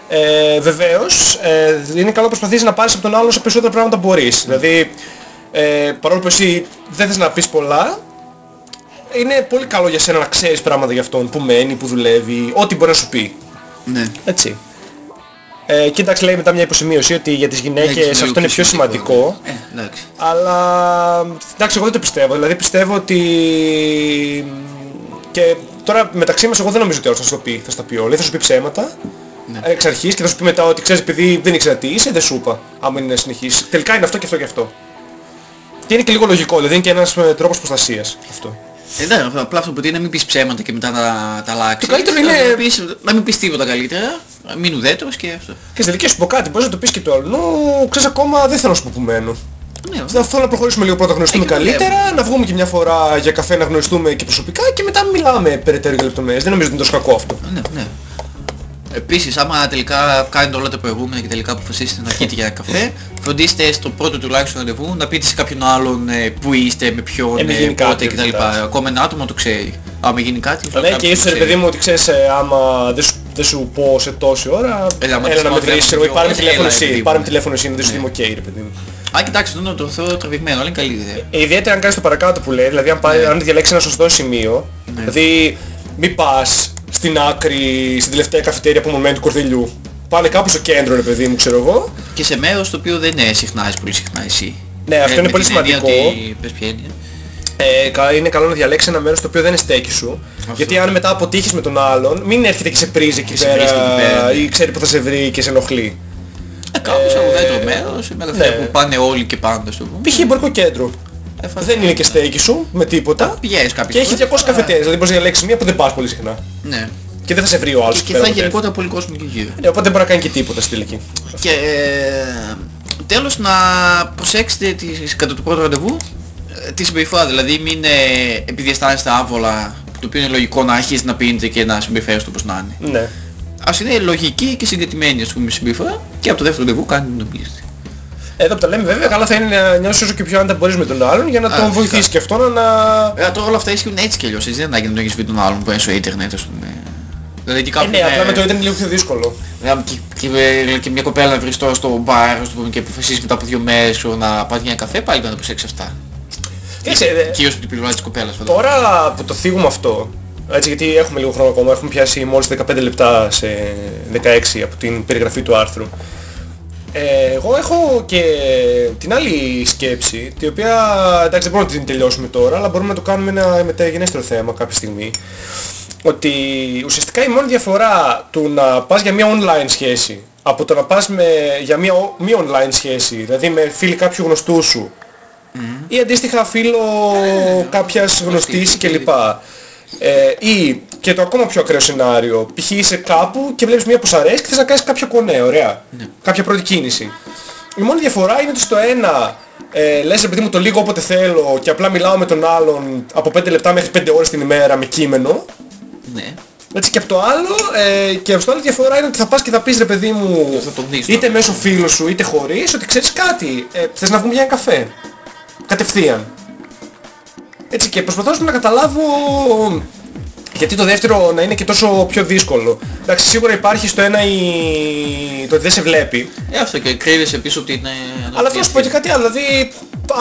A: Ε, βεβαίως, ε, είναι καλό να προσπαθείς να πάρεις από τον άλλο σε περισσότερα πράγματα μπορείς. Δηλαδή, ε, παρόλο που εσύ δεν θες να πεις πολλά, είναι πολύ καλό για σένα να ξέρεις πράγματα για αυτόν, που μένει, που δουλεύει, ό,τι μπορεί να σου πει.
B: Ναι.
A: Έτσι. Ε, και εντάξει λέει μετά μια υποσημείωση ότι για τις γυναίκες
B: Ναι,
A: αυτό είναι πιο σημαντικό.
B: Ε, εντάξει.
A: Αλλά εντάξει εγώ δεν το πιστεύω. Δηλαδή πιστεύω ότι και τώρα μεταξύ μας εγώ δεν νομίζω ότι άλλος θα σου το πει, θα στα πει όλα. Θα σου πει ψέματα
B: Ναι.
A: εξ αρχής και θα σου πει μετά ότι ξέρεις επειδή δεν ήξερα τι είσαι, δεν σου είπα. Άμα είναι να συνεχίσεις. Τελικά είναι αυτό και αυτό και αυτό. Και είναι και λίγο λογικό, δηλαδή είναι και ένας ε, τρόπος προστασίας αυτό.
B: Εντάξει, απλά αυτό που είναι να μην πεις ψέματα και μετά να τα αλλάξεις.
A: Το καλύτερο είναι-
B: Να μην πεις, να μην πεις τίποτα καλύτερα, να μην ουδέτερος και αυτό.
A: Και στη τελική σου πω κάτι, μπορείς να το πεις και του άλλου. Νου, ξέρεις ακόμα δεν θέλω να σου πω που μένω.
B: Ναι,
A: Θα θέλω να προχωρήσουμε λίγο πρώτα να γνωριστούμε
B: Εκεί
A: καλύτερα, να βγούμε και μια φορά για καφέ να γνωριστούμε και προσωπικά και μετά μιλάμε περαιτέρω για λεπτομέρειες. Δεν νομίζω ότι είναι τόσο κακό αυτό.
B: ναι, ναι. Επίσης, άμα τελικά κάνετε όλα τα προηγούμενα και τελικά αποφασίσετε να βγείτε για ένα καφέ, φροντίστε στο πρώτο τουλάχιστον ραντεβού να πείτε σε κάποιον άλλον ε, που είστε, με ποιον,
A: Ε, μην
B: ε,
A: γίνει
B: πότε
A: κάτι,
B: κτλ.
A: μετά.
B: Ακόμα ένα άτομο το ξέρει. Άμα γίνει κάτι,
A: Ναι,
B: κάποιος
A: και
B: το
A: ίσως ρε
B: ξέρει.
A: παιδί μου ότι ξέρεις ε, άμα δεν σου, δεν σου πω σε τόση ώρα,
B: Έλα, άμα
A: έλα
B: της
A: να με
B: πω,
A: βρεις, ξέρω,
B: έλα,
A: πάρε με
B: έλα,
A: τηλέφωνο
B: έλα,
A: εσύ,
B: παιδί
A: πάρε με
B: μου.
A: τηλέφωνο εσύ, να δεν σου
B: Ναι.
A: είμαι οκ ρε παιδί μου.
B: Α, κοιτάξτε, το, το θεωρώ τραβηγμένο, αλλά είναι καλή ιδέα.
A: Ε, Ιδιαίτερα αν κάνεις το παρακάτω που λέει, δηλαδή αν, πάει,
B: Ναι.
A: αν διαλέξεις ένα σωστό σημείο,
B: Ναι.
A: δηλαδή μην πας στην άκρη, στην τελευταία καφετέρια που μένει του Κορδελιού. Πάνε κάπου στο κέντρο ρε παιδί μου, ξέρω εγώ.
B: Και σε μέρος το οποίο δεν ε, συχνάζεις πολύ συχνά εσύ.
A: Ναι, αυτό
B: Ε,
A: είναι
B: με
A: πολύ
B: την έννοια
A: σημαντικό.
B: Ότι, πες ποια έννοια.
A: Ε, κα- είναι καλό να διαλέξεις ένα μέρος το οποίο δεν είναι στέκι σου. Γιατί αν μετά αποτύχεις με τον άλλον, μην έρχεται και σε πρίζει εκεί
B: σε βρίσκει εκεί
A: πέρα
B: πέρα, ναι.
A: ή ξέρει που θα σε βρει και σε ενοχλεί.
B: Ε, κάπως από ουδέτερο μέρος, με καφέ
A: ναι.
B: που πάνε όλοι και πάντα στο πούμε.
A: Π.χ. εμπορικό κέντρο.
B: Ε, φα-
A: Δεν είναι και στέκι σου με τίποτα.
B: Πηγαίνεις κάποιες
A: Και έχει 200
B: φορές,
A: καφετέρες, δηλαδή μπορείς να διαλέξεις μία που δεν πας πολύ συχνά.
B: Ναι.
A: Και δεν θα σε βρει ο άλλος.
B: Και,
A: εκεί
B: και θα
A: πέρα
B: έχει
A: ποτέ.
B: γενικότερα πολύ κόσμο εκεί γύρω.
A: Ναι, οπότε δεν μπορεί να κάνει και τίποτα στη τελική.
B: Και ε, τέλος να προσέξετε τις, κατά το πρώτο ραντεβού ε, τη συμπεριφορά. Δηλαδή μην ε, επειδή αισθάνεστε άβολα, το οποίο είναι λογικό να αρχίσει να πίνετε και να συμπεριφέρεστε όπως να είναι.
A: Ναι.
B: Ας είναι λογική και συγκεκριμένη ας πούμε η συμπεριφορά και από το δεύτερο ραντεβού κάνετε την οπλίστη.
A: Εδώ που τα λέμε βέβαια, καλά θα είναι να νιώσεις όσο και πιο άνετα μπορείς με τον άλλον για να
B: Α,
A: τον
B: φυσικά.
A: βοηθήσεις και αυτό να...
B: Ε, τώρα όλα αυτά ισχύουν έτσι κι αλλιώς, έτσι δεν ανάγκη να τον έχεις βρει τον άλλον που είναι στο ίντερνετ ας πούμε. Δηλαδή και
A: Ε,
B: κάποιον,
A: ναι, απλά
B: ε,
A: με το ίντερνετ είναι λίγο πιο δύσκολο.
B: Δηλαδή, και, και, ε, και μια κοπέλα να βρεις τώρα στο μπαρ ας το πούμε, και αποφασίσεις μετά από δύο μέρες ξέρω, να πας για ένα καφέ, πάλι πρέπει να το προσέξεις αυτά.
A: Κοίταξε, ε,
B: Κυρίως από την πλευρά της κοπέλας. φαντάζομαι.
A: Τώρα που το θίγουμε αυτό, έτσι γιατί έχουμε λίγο χρόνο ακόμα, έχουμε πιάσει μόλις 15 λεπτά σε 16 από την περιγραφή του άρθρου. Ε, εγώ έχω και την άλλη σκέψη, τη οποία εντάξει δεν μπορούμε να την τελειώσουμε τώρα, αλλά μπορούμε να το κάνουμε ένα μεταγενέστερο θέμα κάποια στιγμή. Ότι ουσιαστικά η μόνη διαφορά του να πας για μια online σχέση από το να πας με, για μια ο- μη online σχέση, δηλαδή με φίλοι κάποιου γνωστού σου, ή αντίστοιχα φίλο κάποιας γνωστής κλπ. Ε, ή και το ακόμα πιο ακραίο σενάριο, π.χ. είσαι κάπου και βλέπεις μία που σ' αρέσει και θες να κάνεις κάποια κονέ, ωραία. Κάποια πρώτη κίνηση. Η μόνη διαφορά είναι ότι στο ένα ε, λες επειδή μου το λίγο όποτε θέλω και απλά μιλάω με τον άλλον από 5 λεπτά μέχρι 5 ώρες την ημέρα με κείμενο.
B: Ναι.
A: Έτσι και από το άλλο, ε, και στο άλλο διαφορά είναι ότι θα πας και θα πεις ρε παιδί μου,
B: Θα τον δεις
A: είτε
B: τώρα.
A: μέσω φίλου σου είτε χωρίς, ότι ξέρεις κάτι, ε, θες να βγούμε για ένα καφέ. Κατευθείαν. Έτσι και προσπαθώ να καταλάβω γιατί το δεύτερο να είναι και τόσο πιο δύσκολο. Εντάξει, σίγουρα υπάρχει στο ένα η... το ότι δεν σε βλέπει.
B: Ε, αυτό και κρύβεσαι πίσω από την... ε,
A: Αλλά θέλω να σου πω και κάτι άλλο. Δηλαδή,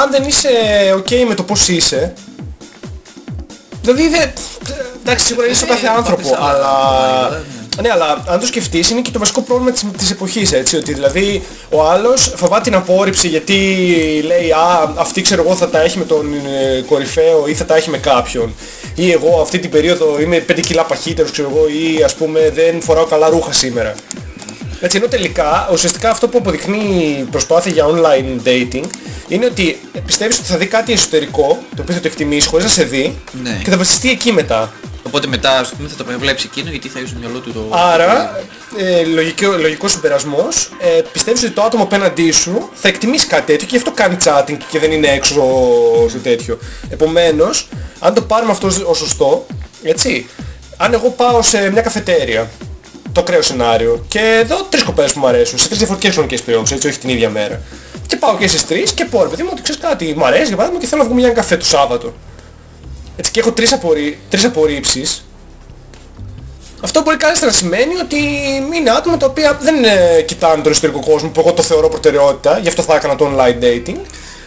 A: αν δεν είσαι ok με το πώς είσαι, δηλαδή δεν... Εντάξει, σίγουρα είναι στο κάθε
B: Ε,
A: άνθρωπο,
B: υπάρχουν άλλα
A: αλλά...
B: πράγματα,
A: Ναι, αλλά αν το σκεφτείς είναι και το βασικό πρόβλημα της, της εποχής, έτσι, ότι δηλαδή ο άλλος φοβάται την απόρριψη γιατί λέει «Α, αυτή ξέρω εγώ θα τα έχει με τον ε, κορυφαίο ή θα τα έχει με κάποιον» ή «Εγώ αυτή την περίοδο είμαι 5 κιλά παχύτερος, ξέρω εγώ» ή ας πούμε «Δεν φοράω καλά ρούχα σήμερα». Έτσι, ενώ τελικά, ουσιαστικά αυτό που αποδεικνύει η προσπάθεια για online dating είναι ότι πιστεύεις ότι θα δει κάτι εσωτερικό, το οποίο θα το εκτιμήσεις χωρίς να σε δει
B: Ναι.
A: και θα βασιστεί εκεί μετά.
B: Οπότε μετά ας πούμε, θα το προβλέψει εκείνο γιατί θα έχει στο μυαλό του το...
A: Άρα, ε, λογικό, λογικός συμπερασμός, ε, πιστεύεις ότι το άτομο απέναντί σου θα εκτιμήσει κάτι τέτοιο και γι' αυτό κάνει chatting και δεν είναι έξω στο τέτοιο. Επομένως, αν το πάρουμε αυτό ως σωστό, έτσι, αν εγώ πάω σε μια καφετέρια, το ακραίο σενάριο, και εδώ τρεις κοπέλες που μου αρέσουν, σε τρεις διαφορετικές χρονικές περιόδους, έτσι, όχι την ίδια μέρα. Και πάω και στις τρεις και πω, ρε παιδί μου, ότι ξέρεις κάτι, μου αρέσει για παράδειγμα και θέλω να βγούμε για ένα καφέ το Σάββατο. Έτσι και έχω τρεις, απορρί... τρεις απορρίψεις, αυτό μπορεί κάλλιστα να σημαίνει ότι είναι άτομα τα οποία δεν ε, κοιτάνε τον εσωτερικό κόσμο που εγώ το θεωρώ προτεραιότητα, γι' αυτό θα έκανα το online dating.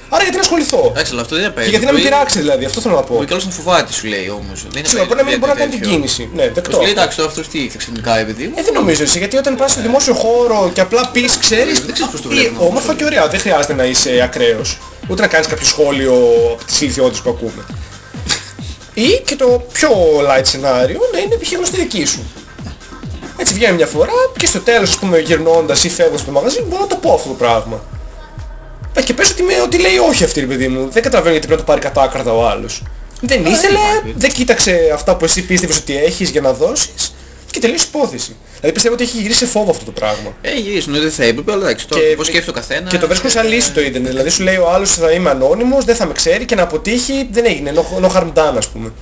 A: Άρα γιατί να ασχοληθώ;
B: Εντάξει, αλλά αυτό δεν
A: Και
B: απαραίτητο.
A: γιατί να με
B: Μπορεί-
A: πειράξει δηλαδή, αυτό θέλω να πω.
B: Μπορεί καλώς να φοβάται σου λέει όμως. Δεν είναι
A: Σίγουρα μπορεί να μην μπορεί να κάνει
B: απαραίτητο
A: την
B: τέτοιο.
A: κίνηση. Ναι,
B: Σου
A: δεκτό.
B: λέει εντάξει τώρα αυτός τι ήρθε ξαφνικά επειδή μου.
A: Ε, δεν νομίζω εσύ, γιατί όταν πας στο δημόσιο χώρο και απλά πεις, ξέρεις,
B: Δεν ξέρεις πώς το
A: ή
B: βλέπουν όμως.
A: όμορφα και ωραία, δεν χρειάζεται να είσαι ακραίος. Ούτε να κάνεις κάποιο σχόλιο από τις ηλικιότητες που ακούμε. Ή και το πιο light σενάριο να είναι επιχείρημα στη δική σου. Έτσι βγαίνει μια φορά και στο τέλος, ας πούμε, γυρνώντας ή φεύγοντας από το μαγαζί, μπορώ να το πω αυτό το πράγμα. Ε, Και πες ότι, με, ότι λέει όχι αυτή, ρε παιδί μου. Δεν καταλαβαίνω γιατί πρέπει να το πάρει κατάκρατα ο άλλος. Δεν ήθελε,
B: υπάρχει.
A: δεν κοίταξε αυτά που εσύ πίστευες ότι έχεις για να δώσεις και τελείωσε η υπόθεση. Δηλαδή πιστεύω ότι έχει γυρίσει σε φόβο αυτό το πράγμα.
B: Ε, γυρίσουν, δεν θα έπρεπε, αλλά εντάξει, τώρα
A: Και-
B: πώς σκέφτεται ο καθένας.
A: Και το βρίσκω σαν λύση το ίντερνετ. Δηλαδή σου λέει ο άλλος θα είμαι ανώνυμος, δεν θα με ξέρει και να αποτύχει δεν έγινε. No, no harm done ας πούμε.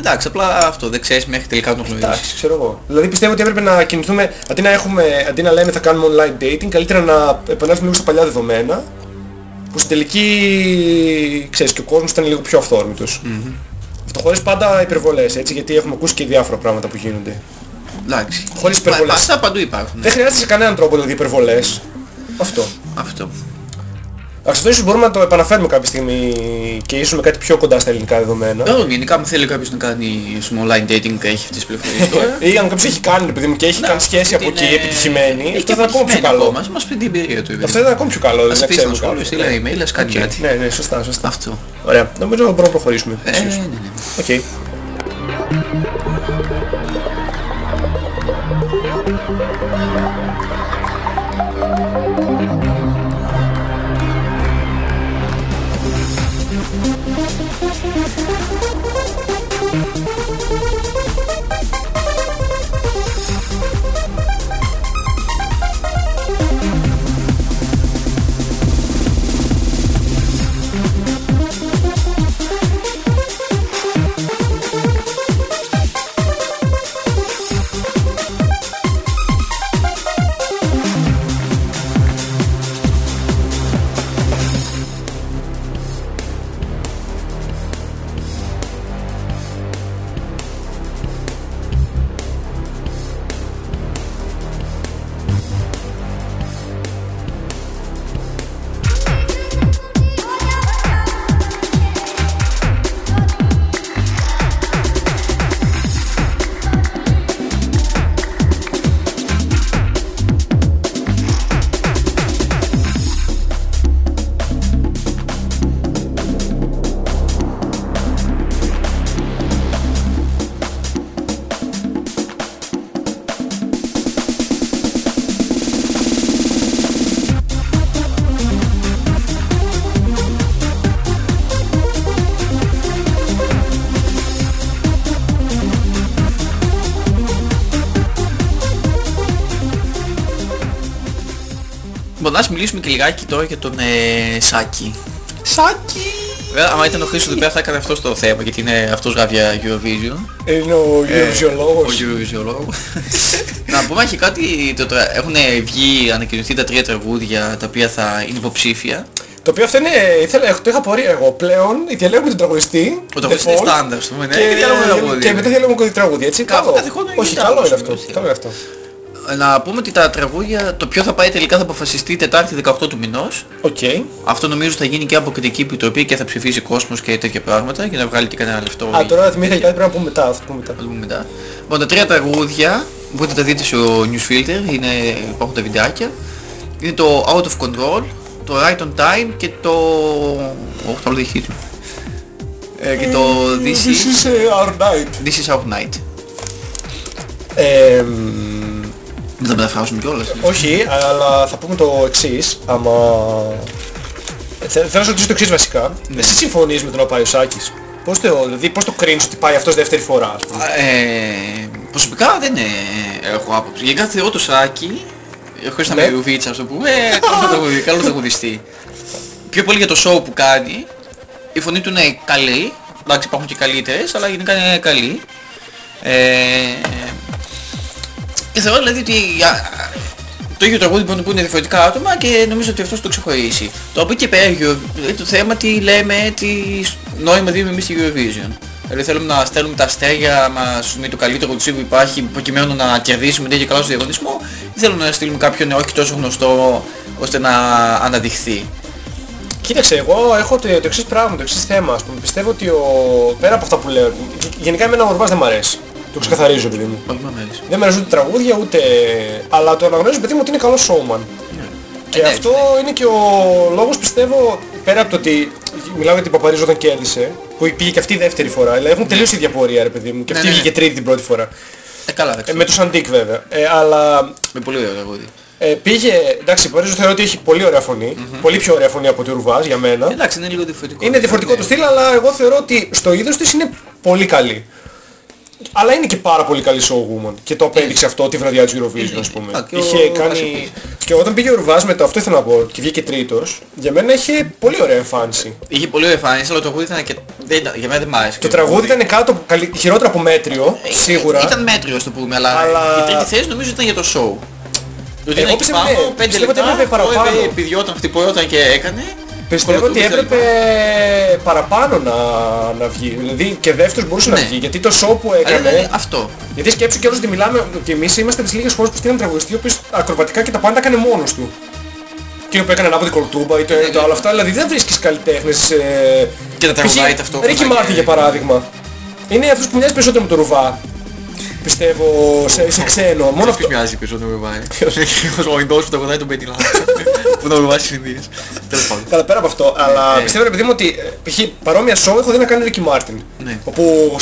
B: Εντάξει, απλά αυτό, δεν ξέρεις μέχρι τελικά να το γνωρίσεις.
A: Εντάξει, ξέρω εγώ. Δηλαδή πιστεύω ότι έπρεπε να κινηθούμε, αντί να, έχουμε, αντί να λέμε θα κάνουμε online dating, καλύτερα να επανέλθουμε λίγο στα παλιά δεδομένα, που στην τελική, ξέρεις, και ο κόσμος ήταν λίγο πιο αυθόρμητος. Αυτό χωρίς πάντα υπερβολές, έτσι, γιατί έχουμε ακούσει και διάφορα πράγματα που γίνονται.
B: Εντάξει.
A: Χωρίς
B: Πα-
A: υπερβολές.
B: Αυτά παντού υπάρχουν.
A: Δεν χρειάζεται σε κανέναν τρόπο δηλαδή υπερβολές. Αυτό.
B: Αυτό.
A: Αυτό ίσως μπορούμε να το επαναφέρουμε κάποια στιγμή και ίσως με κάτι πιο κοντά στα ελληνικά δεδομένα.
B: Εδώ γενικά αν θέλει κάποιος να κάνει ας πούμε, online dating έχει αυτές τις πληροφορίες τώρα.
A: Ή αν κάποιος έχει κάνει, επειδή μου και έχει κάνει σχέση από
B: γιατί
A: εκεί
B: είναι-
A: επιτυχημένη,
B: έχει
A: αυτό
B: και
A: θα είναι ακόμα πιο
B: επιτυχημένη
A: καλό.
B: ακόμα. Ας μας πει την εμπειρία του.
A: Αυτό θα είναι ακόμα πιο καλό,
B: Ας
A: δεν
B: πεις στο
A: ξέρουμε
B: σχόλιο,
A: κάτι.
B: στείλε ένα email, ας κάνεις κάτι.
A: Ναι, ναι, σωστά, σωστά.
B: Αυτό.
A: Ωραία, νομίζω μπορούμε να προχωρήσουμε.
B: Ε, ναι, ναι, ναι.
A: Οκ.
B: Λοιπόν, ας μιλήσουμε και λιγάκι τώρα για τον ε, Σάκη.
A: Σάκη!
B: Βέβαια, άμα ήταν ο Χρήστος εδώ πέρα θα έκανε αυτό το θέμα, γιατί είναι αυτός γράφει για Eurovision.
A: Είναι ο
B: Ε, Ο
A: Eurovisionολόγος.
B: Eurovisiolόγος. Να πούμε και κάτι, το, τρα- έχουν βγει, ανακοινωθεί τα τρία τραγούδια τα οποία θα είναι υποψήφια.
A: Το οποίο αυτό είναι, ήθελα, το είχα απορία εγώ πλέον, διαλέγουμε τον τραγουδιστή.
B: Ο τραγουδιστής
A: default,
B: στάνταρ, ας πούμε, ναι,
A: και,
B: και διαλέγουμε τραγούδι.
A: και μετά διαλέγουμε και τραγούδι, έτσι.
B: Κα-
A: Καλό.
B: κάθε χρόνο
A: Όχι,
B: γίνεται
A: καλό
B: άλλος,
A: είναι αυτό.
B: Ουσία.
A: Καλό είναι αυτό.
B: Να πούμε ότι τα τραγούδια, το ποιο θα πάει τελικά θα αποφασιστεί Τετάρτη 18 του μηνός.
A: Οκ.
B: Αυτό νομίζω θα γίνει και από κριτική επιτροπή και θα ψηφίσει κόσμος και τέτοια πράγματα για να βγάλει και κανένα λεφτό.
A: Α,
B: η-
A: τώρα θυμήθηκα κάτι πρέπει να πούμε μετά. Θα το πούμε μετά.
B: Θα το πούμε μετά. Λοιπόν, τα τρία τραγούδια, μπορείτε να τα δείτε στο Newsfilter, είναι, υπάρχουν τα βιντεάκια. Είναι το Out of Control, το Right on Time και το... Όχι, το άλλο δεν έχει ε, και το This
A: This
B: is,
A: is uh, our night.
B: This is Our Night.
A: Ε,
B: Δεν τα μεταφράσουμε κιόλας.
A: όχι, αλλά θα πούμε το εξής. Άμα... Θε- Θέλω να σου ρωτήσω το εξής βασικά.
B: Ναι.
A: Εσύ συμφωνείς με τον να πάει ο Σάκης. Πώς το, δηλαδή, πώς το κρίνεις ότι πάει αυτός δεύτερη φορά, ας πούμε;
B: Ε, προσωπικά δεν ε, έχω άποψη. Γενικά θεωρώ το Σάκη, χωρίς να
A: Ναι.
B: με ρουβίτσα ας το πούμε, ε, καλό τραγουδι- καλό τραγουδιστή. Πιο πολύ για το show που κάνει, η φωνή του είναι καλή, εντάξει υπάρχουν και καλύτερες, αλλά γενικά είναι καλή. Ε, και θεωρώ δηλαδή ότι α, το ίδιο τραγούδι μπορεί να πούνε διαφορετικά άτομα και νομίζω ότι αυτός το ξεχωρίσει. Το από εκεί και πέρα Euro- δηλαδή το θέμα τι λέμε, τι νόημα δίνουμε εμείς στη Eurovision. Δηλαδή θέλουμε να στέλνουμε τα αστέρια μας με το καλύτερο του που υπάρχει προκειμένου να κερδίσουμε τέτοιο καλό στο διαγωνισμό ή θέλουμε να στείλουμε κάποιον όχι τόσο γνωστό ώστε να αναδειχθεί.
A: Κοίταξε, εγώ έχω το, το εξής πράγμα, το εξής θέμα. Ας πούμε. Πιστεύω ότι ο... πέρα από αυτά που λέω, γενικά εμένα ο Ορβάς δεν μ' αρέσει. Το ξεκαθαρίζω, παιδί μου.
B: Όχι, μ' αρέσει.
A: Δεν με αρέσουν ούτε τραγούδια ούτε... Αλλά το αναγνωρίζω παιδί μου ότι είναι καλός showman. Και
B: Ε, ναι,
A: αυτό είναι και ο λόγος πιστεύω, πέρα από το ότι μιλάω για την Παπαρίζου όταν κέρδισε, που πήγε και αυτή η δεύτερη φορά, αλλά έχουν τελείως ίδια πορεία ρε παιδί μου, και
B: Ναι,
A: αυτή
B: ναι,
A: βγήκε
B: ναι.
A: τρίτη την πρώτη φορά.
B: Ε, καλά, δεν
A: Ε,
B: ξέρω.
A: με τους Αντίκ βέβαια. Ε, αλλά
B: Με πολύ ωραίο τραγούδι.
A: ε, πήγε, εντάξει, η Παπαρίζου θεωρώ ότι έχει πολύ ωραία φωνή, πολύ πιο ωραία φωνή από τη Ρουβάς για μένα.
B: Εντάξει, είναι λίγο διαφορετικό.
A: Είναι διαφορετικό το στυλ, αλλά εγώ θεωρώ ότι στο είδος της είναι πολύ καλή. Αλλά είναι και πάρα πολύ καλή showwoman. Και το απέδειξε αυτό τη βραδιά του Eurovision, ας πούμε.
B: Α, και
A: Είχε
B: ο
A: κάνει...
B: Χασιπής.
A: Και όταν πήγε ο Ρουβάς με το αυτό ήθελα να πω και βγήκε τρίτος, για μένα είχε πολύ ωραία εμφάνιση.
B: Είχε πολύ ωραία εμφάνιση, αλλά το τραγούδι ήταν και... Δεν, ήταν- για μένα δεν μ' άρεσε.
A: Το τραγούδι ήταν κάτω, από καλύ- χειρότερα από μέτριο,
B: Ε,
A: σίγουρα.
B: Ήταν μέτριο στο πούμε, αλλά,
A: Αλλά-
B: η τρίτη θέση νομίζω ήταν για το show. Διότι
A: Εγώ
B: ήταν εκεί
A: πιστεύω,
B: πάνω,
A: ναι,
B: πέντε
A: πιστεύω ότι
B: λεπτά,
A: έπρεπε παραπάνω.
B: χόρευε, πηδιόταν, χτυπώταν και έκανε.
A: Πιστεύω ότι
B: κολοτούμπες
A: έπρεπε παραπάνω να, να βγει. Δηλαδή και δεύτερος μπορούσε να
B: Ναι.
A: βγει. Γιατί το show που
B: Αλλά
A: έκανε...
B: ήταν αυτό.
A: Γιατί σκέψου και όλους ότι μιλάμε και εμείς είμαστε τις λίγες χώρες που στείλαν τραγουδιστή ο οποίος ακροβατικά και τα πάντα έκανε μόνος του. Εκείνο που έκανε ανάποδη κολτούμπα ή το ένα ή το άλλο αυτά, δηλαδή δεν βρίσκεις καλλιτέχνες... Ε...
B: Και τα τραγουδάει
A: π.χ.
B: ταυτόχρονα
A: Ρίκι
B: και-
A: Μάρτι για παράδειγμα. Είναι αυτός που μοιάζει περισσότερο με το Ρουβά. Πιστεύω σε, σε ξένο. Μόνο αυτό.
B: Ποιος μοιάζει περισσότερο με Ρουβάη. Ο Ινδός που τραγουδάει τον Πέντι Λάμπ. Που τον Ρουβάη στις Ινδίες. Τέλος πάντων.
A: Καλά πέρα από αυτό, αλλά
B: Ε.
A: πιστεύω ρε παιδί μου ότι ε, π.χ. παρόμοια show έχω δει να κάνει ο Ρίκι Μάρτιν.
B: Ναι.
A: Όπου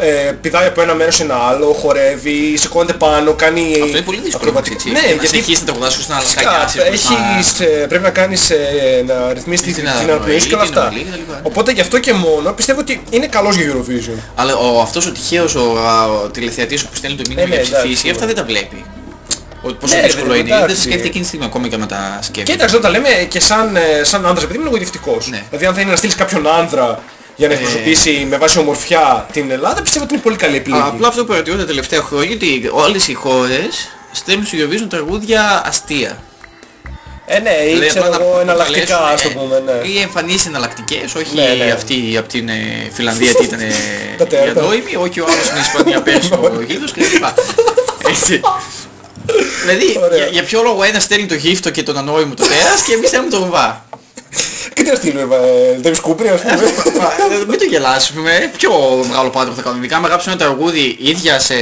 A: ε, πηδάει από ένα μέρος σε ένα άλλο, χορεύει, σηκώνεται πάνω, κάνει
B: Αυτό είναι πολύ δύσκολο όμως,
A: ακροβατικά.
B: έτσι.
A: Ναι,
B: Να
A: γιατί
B: συνεχίσεις να τραγουδάς ώστε να
A: φυσικά
B: λακκιάσεις.
A: έχεις, ε, πρέπει να κάνεις, ε, να ρυθμίσεις
B: Την
A: την
B: αναπνοή,
A: αναπνοή και όλα
B: την
A: αυτά.
B: ομιλία και τα λοιπά.
A: Οπότε γι' αυτό και μόνο πιστεύω ότι είναι καλός για Eurovision.
B: Αλλά ο, αυτός ο τυχαίος ο, α, ο τηλεθεατής που στέλνει το μήνυμα
A: Ε, ναι,
B: για
A: εντάξει,
B: ψηφίσει,
A: σίγουρα.
B: αυτά δεν τα βλέπει. Ο, πόσο
A: Ναι,
B: δύσκολο
A: ρε,
B: είναι. Δεν τα
A: εντάξει.
B: σκέφτεται εκείνη τη στιγμή ακόμα και με τα
A: Και
B: σκέφτεται.
A: εντάξει, όταν τα λέμε και σαν, ε, σαν άνδρας, επειδή είμαι εγωιτευτικός.
B: Ναι.
A: Δηλαδή αν θέλει να στείλεις κάποιον άνδρα για να
B: Ε.
A: εκπροσωπήσει με βάση ομορφιά την Ελλάδα, πιστεύω ότι είναι πολύ καλή επιλογή.
B: Α, Απλά αυτό που παρατηρώ τα τελευταία χρόνια ότι όλες οι χώρες στέλνουν στο Eurovision τραγούδια αστεία.
A: Ε, ναι, ή
B: Δηλαδή,
A: ξέρω
B: απλά να
A: εγώ εναλλακτικά,
B: προκαλέσουν,
A: ας το
B: ε,
A: πούμε, ναι.
B: Ή εμφανίσεις εναλλακτικές, όχι
A: Ναι, ναι.
B: αυτή από την ε, Φιλανδία τι ήταν
A: Τα
B: για
A: τέρτα.
B: νόημη, όχι ο άλλος στην Ισπανία πέρσι ο γίδος κλπ. Έτσι. Δηλαδή,
A: Ωραία.
B: για, για ποιο λόγο ένας στέλνει το γύφτο και τον ανόημο το τέρας και εμείς θέλουμε το ρουβά.
A: Και τι να στείλουμε, ε, Davis Cooper, ας πούμε.
B: Ε, Μην το γελάσουμε, πιο μεγάλο πάτρο θα κάνουμε. Ειδικά με γράψουν ένα τραγούδι ίδια σε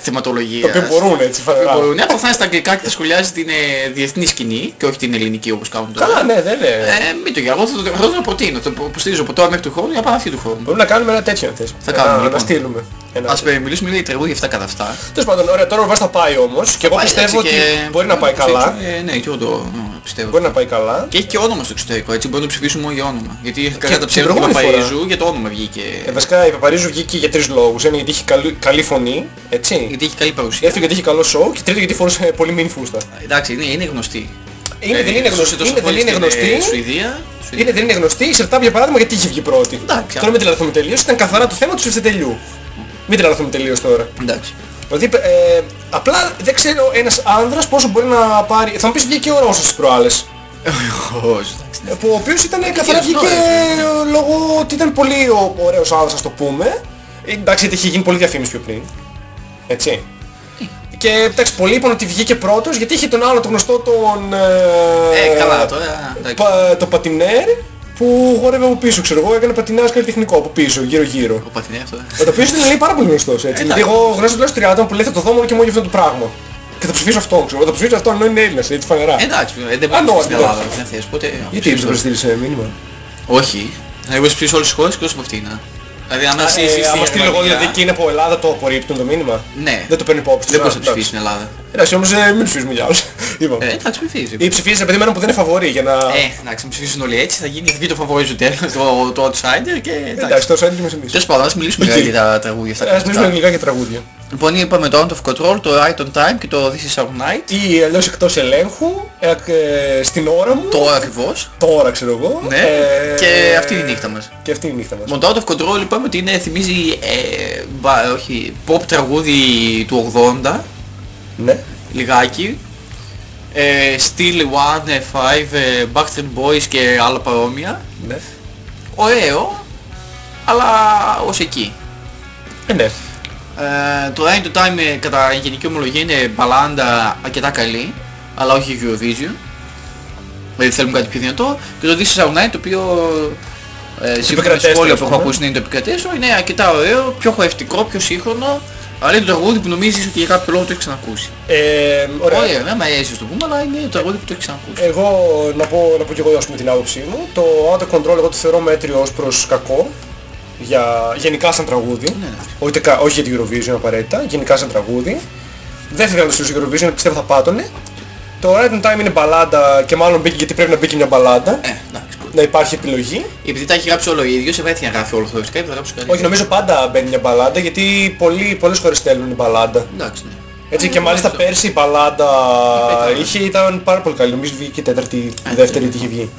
B: θεματολογία.
A: Το οποίο μπορούν έτσι, φανερά.
B: Μπορούν, ναι, θα είναι στα αγγλικά και θα σχολιάζει την ε, διεθνή σκηνή και όχι την ελληνική όπως κάνουν τώρα.
A: Καλά, ναι, δεν είναι.
B: Ε, μην το γελάω, εγώ θα το, θα το προτείνω. Το υποστηρίζω από τώρα μέχρι του χρόνου για παρά αυτή του χρόνου.
A: Μπορούμε να κάνουμε ένα τέτοιο αν θες.
B: Θα κάνουμε,
A: Να- Να
B: λοιπόν.
A: στείλουμε. Ένα-
B: Ας ε, μιλήσουμε λίγο για τραγούδια αυτά κατά αυτά.
A: Τέλος πάντων, ωραία, τώρα ο Ρουβάς θα πάει όμως και εγώ
B: Πάει,
A: πιστεύω
B: εντάξει,
A: ότι
B: και-
A: μπορεί να πάει καλά.
B: Ε, ναι, και εγώ το ε, πιστεύω.
A: Μπορεί να πάει καλά.
B: Και έχει και όνομα στο εξωτερικό, έτσι μπορεί να το ψηφίσουμε μόνο για όνομα. Γιατί κατά
A: την
B: ψέματα του
A: προηγούμενη
B: Παπαΐζου για το όνομα βγήκε.
A: Ε, βασικά η Παπαρίζου βγήκε για τρεις λόγους. Ένα γιατί είχε καλή, καλή φωνή, έτσι.
B: Γιατί έχει καλή παρουσία.
A: Δεύτερο γιατί είχε καλό σοου και τρίτο γιατί φορούσε πολύ μίνι φούστα.
B: Εντάξει, είναι, είναι γνωστή.
A: Είναι,
B: Ε,
A: δεν είναι
B: ζούσε
A: γνωστή.
B: τόσο
A: Είναι, δεν
B: πολύ
A: είναι
B: στην,
A: γνωστή.
B: ε, Σουηδία. Σουηδία.
A: Είναι, δεν είναι γνωστή. Η Σερτάμπ για παράδειγμα γιατί είχε βγει πρώτη.
B: Εντάξει.
A: Τώρα μην τρελαθούμε τελείως. Ήταν καθαρά το θέμα του Σερτετελιού. Μην τρελαθούμε τελείως τώρα.
B: Εντάξει.
A: Δηλαδή, ε, απλά δεν ξέρω ένας άνδρας πόσο μπορεί να πάρει... Θα μου πεις βγήκε ο Ρώσος τις προάλλες.
B: Όχι, εντάξει.
A: Ε, Που ο οποίος ήταν καθαρά
B: αυτό,
A: βγήκε ε, λόγω ότι ήταν πολύ ο- ωραίος άνδρας, ας το πούμε. Ε, Εντάξει, γιατί είχε γίνει πολύ διαφήμιση πιο πριν. Έτσι. Και εντάξει, πολλοί είπαν ότι βγήκε πρώτος γιατί είχε τον άλλο το γνωστό τον...
B: Ε, καλά τώρα. εντάξει.
A: πα- το πατινέρ που χόρευε από πίσω, ξέρω εγώ, έκανε πατινάς καλλιτεχνικό από πίσω, γύρω γύρω.
B: Ο Παθηνέ αυτό.
A: Ο οποίος ήταν λέει πάρα πολύ γνωστός έτσι. Δηλαδή
B: Εντάξει.
A: εγώ γνωρίζω τουλάχιστον 30 άτομα που λέει θα το δω μόνο και μόνο για αυτό το πράγμα. Και θα ψηφίσω αυτό, ξέρω. εγώ, Θα ψηφίσω αυτό ενώ είναι Έλληνας, έτσι φανερά.
B: Εντάξει, ε, δεν μπορεί
A: Α,
B: να
A: ναι,
B: στην
A: ναι.
B: Ελλάδα δεν θες, οπότε...
A: Γιατί δεν πρέπει να στείλεις ε, μήνυμα;
B: Όχι. Θα εγώ ψηφίσω όλες τις χώρες εκτός από αυτήν. α. Δηλαδή αν εσύ είσαι
A: Ε,
B: στη
A: άμα στείλω εγώ
B: Γερμανία-
A: δηλαδή και είναι από Ελλάδα το απορρίπτουν το μήνυμα;
B: Ναι.
A: Δεν το παίρνει υπόψη.
B: Δεν
A: τους.
B: μπορείς
A: Α,
B: να ψηφίσεις στην Ελλάδα.
A: Εντάξει, όμως ε, μην ψηφίσουμε για άλλους. Λοιπόν.
B: Ε, εντάξει, ψηφίζει.
A: Ή ψηφίζεις επειδή μένω που δεν είναι φαβορή για να...
B: Ε, εντάξει, να ψηφίσουν όλοι έτσι, θα γίνει βγει το φαβορί στο τέλος, το, το outsider και εντάξει.
A: Εντάξει, τόσο έτοιμο εμείς.
B: Τέλος πάντων, ας μιλήσουμε
A: Εκεί.
B: για τα τραγούδια αυτά.
A: Ε, Ας μιλήσουμε αγγλικά για τραγούδια.
B: Λοιπόν, είπαμε το Out of Control, το Right on Time και το This is Our Night.
A: Ή αλλιώς εκτός ελέγχου, ε, ε, στην ώρα μου,
B: Τώρα ακριβώς.
A: τώρα ξέρω εγώ.
B: Ναι.
A: ε,
B: Και αυτή είναι η νύχτα μας.
A: Και αυτή είναι η νύχτα μας.
B: Λοιπόν, το Out of Control είπαμε ότι είναι, θυμίζει, ε, μπα- όχι, pop τραγούδι του 80,
A: Ναι.
B: λιγάκι. Ε, Still One, ε, Five, ε, Backstreet Boys και άλλα παρόμοια.
A: Ναι.
B: Ωραίο, αλλά ως εκεί.
A: Ε, ναι.
B: Ε, το Rain to Time ε, κατά γενική ομολογία είναι μπαλάντα αρκετά καλή, αλλά όχι Eurovision. Δηλαδή θέλουμε κάτι πιο δυνατό. Και το This is Our Night το οποίο ε, σύμφωνα με τις
A: επικρατέστερο,
B: σχόλια
A: ας
B: που έχω
A: πούμε.
B: ακούσει να είναι το επικρατέστερο, είναι αρκετά ωραίο, πιο χορευτικό, πιο σύγχρονο. Αλλά είναι το τραγούδι που νομίζεις ότι για κάποιο λόγο το έχεις ξανακούσει.
A: Ε, ωραία.
B: Ωραία, δεν μ' αρέσει το πούμε, αλλά είναι το τραγούδι που το έχεις ξανακούσει.
A: Εγώ να πω, να πω και εγώ ας πούμε την άποψή μου. Το Out of Control εγώ το θεωρώ μέτριο ως προς κακό. Για, γενικά σαν τραγούδι.
B: Ναι, ναι.
A: όχι, κα- όχι για την Eurovision απαραίτητα, γενικά σαν τραγούδι. Δεν θα ήθελα να το στείλω στην Eurovision, πιστεύω θα πάτωνε. Το Right on Time είναι μπαλάντα και μάλλον μπήκε γιατί πρέπει να μπήκε μια μπαλάντα.
B: Ε, εντάξει,
A: να υπάρχει επιλογή.
B: Επειδή τα έχει γράψει όλο ο ίδιος, σε βρέθηκε να γράφει όλο χωριστικά και θα γράψει καλύτερα.
A: Όχι, νομίζω πάντα μπαίνει μια μπαλάντα γιατί πολλοί, πολλές χώρες στέλνουν μπαλάντα.
B: Εντάξει, ναι.
A: Έτσι και μάλιστα πέρσι η μπαλάντα είχε, ήταν πάρα πολύ καλή. Νομίζω βγήκε και η τέταρτη, η δεύτερη τι είχε βγει.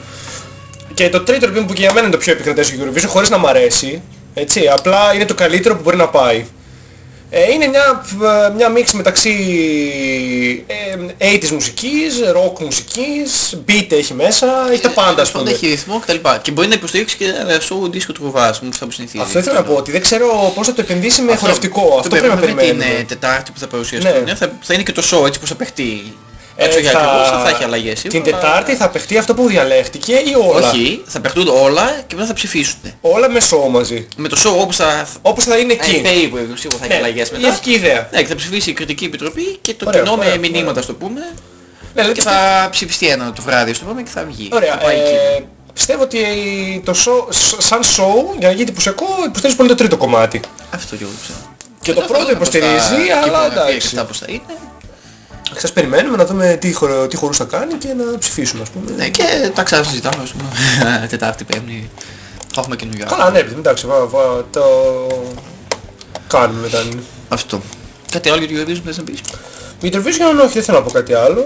A: Και το τρίτο λοιπόν που και για μένα είναι το πιο επικρατές στο Eurovision χωρίς να μ' αρέσει, έτσι, απλά είναι το καλύτερο που μπορεί να πάει. Ε, είναι μια, μια μίξη μεταξύ ε, 80's μουσικής, rock μουσικής, beat έχει μέσα, έχει τα πάντα ας
B: Πάντα
A: πούμε.
B: έχει ρυθμό κτλ. Και μπορεί να υποστηρίξει και ένα show δίσκο του Κουβάς, μου αυτά που συνηθίζει.
A: Αυτό ήθελα να πω, ότι δεν ξέρω πώς θα το επενδύσει με χορευτικό. Αυτό πρέπει να
B: Την
A: περιμένουμε.
B: ε, Τετάρτη που θα παρουσιαστούν,
A: Ναι.
B: θα, θα είναι και το show έτσι πως θα παιχτεί.
A: Ε,
B: Έξω για ακριβώς θα έχει αλλαγές
A: Την
B: σίγουρα.
A: Τετάρτη θα παιχτεί αυτό που διαλέχτηκε ή όλα;
B: Όχι, θα παιχτούν όλα και μετά θα ψηφίσουν.
A: Όλα με show μαζί.
B: Με το show όπως θα...
A: Όπως θα είναι
B: Ε,
A: εκεί.
B: περίπου σίγουρα θα έχει
A: Ναι,
B: αλλαγές
A: η
B: μετά.
A: αρχική ιδέα.
B: Ναι, και θα ψηφίσει η κριτική επιτροπή και το
A: Ωραία,
B: κοινό
A: ωραία,
B: με
A: ωραία.
B: μηνύματα στο πούμε
A: Ναι, δηλαδή
B: και θα ψηφιστεί ένα το βράδυ στο πούμε και θα βγει.
A: Ωραία.
B: Θα πάει εκεί.
A: Ε, πιστεύω ότι το show, σ- σαν show, για να γίνει εντυπωσιακό, υποστηρίζει πολύ το τρίτο κομμάτι.
B: Αυτό και εγώ ξέρω.
A: Και το
B: Μετά
A: πρώτο
B: θα δούμε πώς θα-
A: υποστηρίζει,
B: και
A: αλλά
B: υπογραφή και
A: εντάξει.
B: αυτά πώς θα είναι.
A: Σας περιμένουμε να δούμε τι, χορο, τι χορούς θα κάνει και να ψηφίσουμε ας πούμε.
B: Ναι, και τα ξανασυζητάμε, ας πούμε, Τετάρτη, Πέμπτη. Θα έχουμε καινούργια.
A: Καλά, ναι, παιδί, εντάξει, βα, βα, το κάνουμε μετά.
B: Αυτό. Κάτι άλλο για το Eurovision θες να πεις;
A: Με Eurovision όχι, δεν θέλω να πω κάτι άλλο.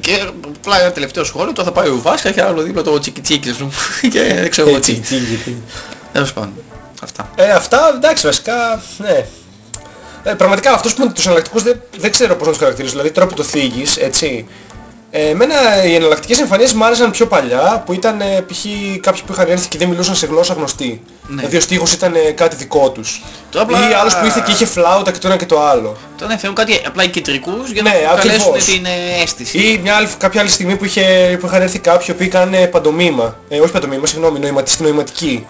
B: Και απλά ένα τελευταίο σχόλιο, τώρα θα πάει ο Βάσκας και άλλο δίπλα το τσίκι τσίκι, ας πούμε, και δεν ξέρω εγώ τι.
A: γιατί.
B: Τέλος πάντων. Αυτά.
A: Ε, αυτά εντάξει βασικά, ναι. Ε, πραγματικά αυτούς που είναι τους εναλλακτικούς δεν, δεν ξέρω πώς να τους χαρακτηρίσω. Δηλαδή τώρα που το θίγεις, έτσι. Ε, εμένα οι εναλλακτικές εμφανίσεις μου άρεσαν πιο παλιά, που ήταν ε, π.χ. κάποιοι που είχαν έρθει και δεν μιλούσαν σε γλώσσα γνωστή.
B: Ναι.
A: Δηλαδή ο στίχος ήταν ε, κάτι δικό τους.
B: Τώρα απλά-
A: Ή άλλος που ήρθε και είχε φλάουτα και το ένα και το άλλο.
B: Τώρα να φέρουν κάτι απλά οι κεντρικούς για να
A: Ναι,
B: προκαλέσουν
A: ακριβώς.
B: την ε, αίσθηση.
A: Ή μια άλλη, κάποια άλλη στιγμή που, είχε, που είχαν έρθει κάποιοι που κάνανε παντομήμα. Ε, όχι παντομήμα, συγγνώμη, νοηματική, νοηματική.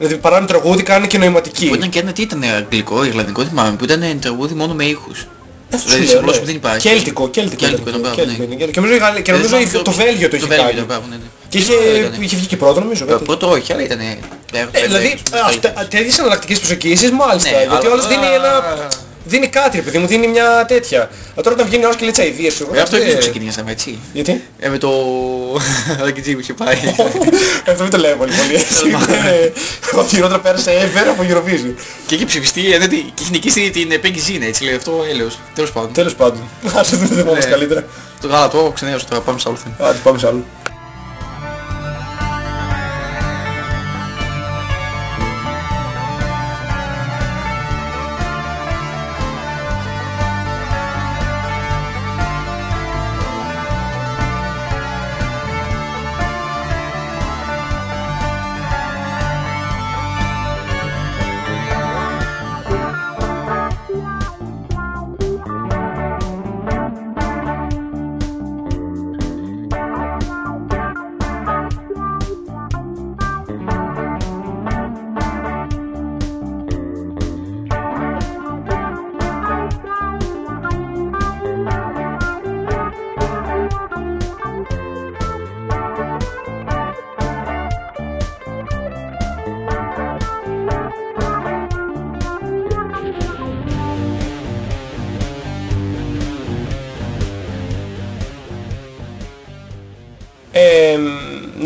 A: Δηλαδή παρά τραγούδι κάνανε και νοηματική.
B: Που ήταν και ένα τι ήταν, αγγλικό, ιρλανδικό θυμάμαι, που ήταν τραγούδι μόνο με ήχους. Δηλαδή σε
A: λέω,
B: γλώσσα
A: ναι.
B: που δεν υπάρχει.
A: Κέλτικο, κέλτικο.
B: Κέλτικο
A: ήταν.
B: ήταν, μπράβο,
A: Κέλτικο
B: ναι.
A: είναι. Και νομίζω, η Γαλλία- και νομίζω
B: Ε,
A: η- το Βέλγιο το είχε
B: Βέλγιο
A: κάνει.
B: ήταν, μπράβο, ναι, ναι.
A: Και είχε,
B: Ωραίο ήτανε.
A: είχε βγει και πρώτο νομίζω.
B: Ε,
A: κάτι.
B: Πρώτο όχι, αλλά ήταν...
A: Ε, δηλαδή αυτά- τέτοιες εναλλακτικές προσεγγίσεις μάλιστα.
B: Ναι,
A: γιατί
B: αλλά-
A: ο άλλος δίνει ένα... Δίνει κάτι ρε παιδί μου, δίνει μια τέτοια. Αλλά τώρα όταν βγαίνει ο άλλος και λέει τσαϊδίες σου.
B: Ε, αυτό
A: δεν-
B: εκεί που ξεκινήσαμε, έτσι.
A: Γιατί;
B: Ε, με το... Ρακιτζί που είχε πάει.
A: Αυτό μην το λέω πολύ πολύ έτσι. Είναι Ο χειρότερα πέρασε ever από Eurovision.
B: Και είχε ψηφιστεί, ε, δεν τη- και είχε νικήσει την Peggy Zine, έτσι λέει αυτό έλεος. Τέλος πάντων.
A: Τέλος πάντων. Άσε δεν θυμάμαι
B: Ναι.
A: καλύτερα.
B: Το γάλατο, ξενέρωσα τώρα, πάμε σε άλλο θέμα.
A: Άντε πάμε σε άλλο.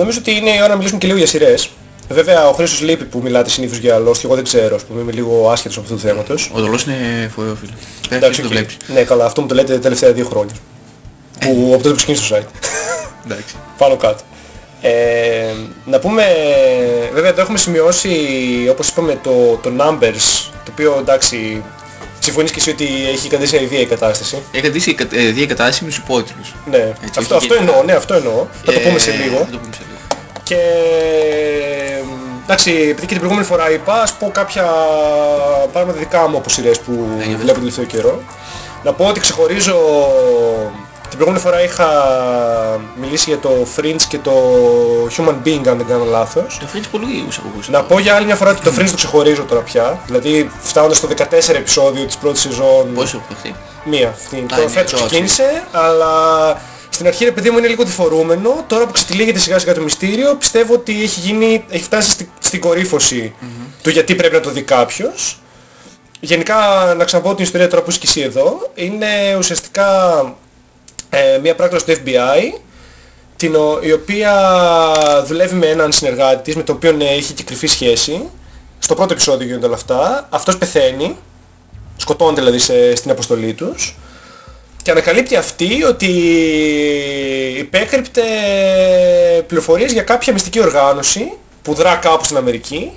A: Νομίζω ότι είναι η ώρα να μιλήσουμε και λίγο για σειρές. Βέβαια ο Χρήστος λείπει που μιλάτε συνήθως για Lost και εγώ δεν ξέρω, ας πούμε, είμαι λίγο άσχετος από αυτού του θέματος.
B: Ο δολός είναι φοβερό φίλε. Πέρα
A: Εντάξει,
B: το
A: οκ.
B: βλέπεις.
A: Ναι, καλά, αυτό μου το λέτε τα τελευταία δύο χρόνια. Που από τότε που ξεκίνησε το site.
B: Εντάξει.
A: Πάνω κάτω. Ε, να πούμε, βέβαια το έχουμε σημειώσει, όπως είπαμε, το, το Numbers, το οποίο εντάξει, συμφωνείς και εσύ ότι έχει κρατήσει μια ιδέα η κατάσταση.
B: Έχει κρατήσει ε, δύο κατάσταση με τους υπότιτλους.
A: Ναι,
B: Έτσι,
A: αυτό,
B: έχει
A: αυτό
B: γίνει.
A: εννοώ, ναι, αυτό εννοώ. Θα το
B: Ε,
A: πούμε σε λίγο.
B: Θα το πούμε σε λίγο.
A: Και εντάξει, επειδή και την προηγούμενη φορά είπα, ας πω κάποια πράγματα δικά μου από σειρές που
B: Ναι, για πες.
A: βλέπω τον τελευταίο καιρό. Να πω ότι ξεχωρίζω... Την προηγούμενη φορά είχα μιλήσει για το Fringe και το Human Being, αν δεν κάνω λάθος.
B: Το Fringe πολύ ουσιαστικό.
A: Να πω για άλλη μια φορά ότι το Fringe το ξεχωρίζω τώρα πια. Δηλαδή φτάνοντας στο 14 επεισόδιο της πρώτης σεζόν.
B: Πόσο έχω αυτή.
A: Μία. Αυτή.
B: Α,
A: Το
B: είναι
A: φέτος
B: πρώτη.
A: ξεκίνησε, αλλά στην αρχή ρε παιδί μου είναι λίγο διφορούμενο. Τώρα που ξετυλίγεται σιγά σιγά το μυστήριο, πιστεύω ότι έχει, γίνει, έχει φτάσει στη, στην κορύφωση του γιατί πρέπει να το δει κάποιος. Γενικά, να ξαναπώ την ιστορία τώρα που είσαι και εσύ εδώ, είναι ουσιαστικά ε, μια πράκτορα του FBI την, ο- η οποία δουλεύει με έναν συνεργάτη της, με τον οποίο ε, έχει και κρυφή σχέση. Στο πρώτο επεισόδιο γίνονται όλα αυτά. Αυτός πεθαίνει, σκοτώνεται δηλαδή σε- στην αποστολή τους. Και ανακαλύπτει αυτή ότι υπέκρυπτε πληροφορίες για κάποια μυστική οργάνωση που δρά κάπου στην Αμερική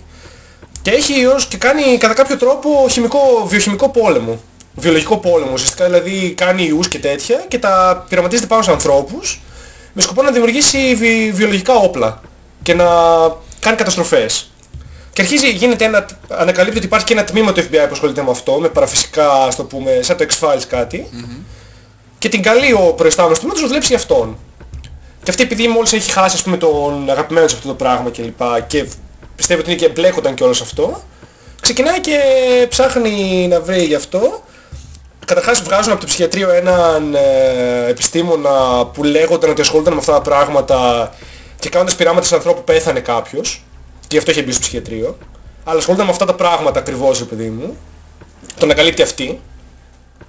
A: και έχει ως και κάνει κατά κάποιο τρόπο χημικό, βιοχημικό πόλεμο. Βιολογικό πόλεμο, ουσιαστικά δηλαδή κάνει ιούς και τέτοια και τα πειραματίζεται πάνω σε ανθρώπους με σκοπό να δημιουργήσει βι- βιολογικά όπλα και να κάνει καταστροφές. Και αρχίζει, γίνεται ένα, ανακαλύπτει ότι υπάρχει και ένα τμήμα του FBI που ασχολείται με αυτό, με παραφυσικά, ας το πούμε, σαν το X-Files κάτι. Και την καλεί ο προϊστάμενος του τμήματος να δουλέψει για αυτόν. Και αυτή επειδή μόλις έχει χάσει ας πούμε, τον αγαπημένο σε αυτό το πράγμα και λοιπά και πιστεύει ότι είναι και εμπλέκονταν και όλο σε αυτό, ξεκινάει και ψάχνει να βρει γι' αυτό. Καταρχάς βγάζουν από το ψυχιατρίο έναν ε, επιστήμονα που λέγονταν ότι ασχολούνταν με αυτά τα πράγματα και κάνοντας πειράματα σε ανθρώπους που πέθανε κάποιος και γι' αυτό είχε μπει στο ψυχιατρίο. Αλλά ασχολούνταν με αυτά τα πράγματα ακριβώς, ρε παιδί μου. Τον ανακαλύπτει αυτή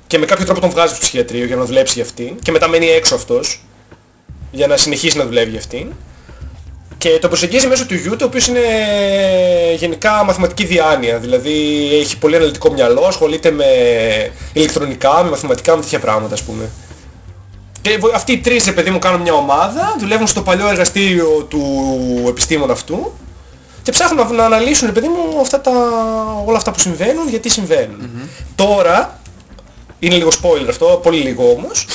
A: και με κάποιο τρόπο τον βγάζει στο ψυχιατρίο για να δουλέψει για αυτήν και μετά μένει έξω αυτός για να συνεχίσει να δουλεύει για αυτήν. Και το προσεγγίζει μέσω του γιου, το οποίο είναι γενικά μαθηματική διάνοια. Δηλαδή έχει πολύ αναλυτικό μυαλό, ασχολείται με ηλεκτρονικά, με μαθηματικά, με τέτοια πράγματα ας πούμε. Και βο- αυτοί οι τρεις, ρε παιδί μου, κάνουν μια ομάδα, δουλεύουν στο παλιό εργαστήριο του επιστήμονα αυτού και ψάχνουν να, να αναλύσουν, ρε παιδί μου, αυτά τα, όλα αυτά που συμβαίνουν, γιατί συμβαίνουν. Τώρα, είναι λίγο spoiler αυτό, πολύ λίγο όμως,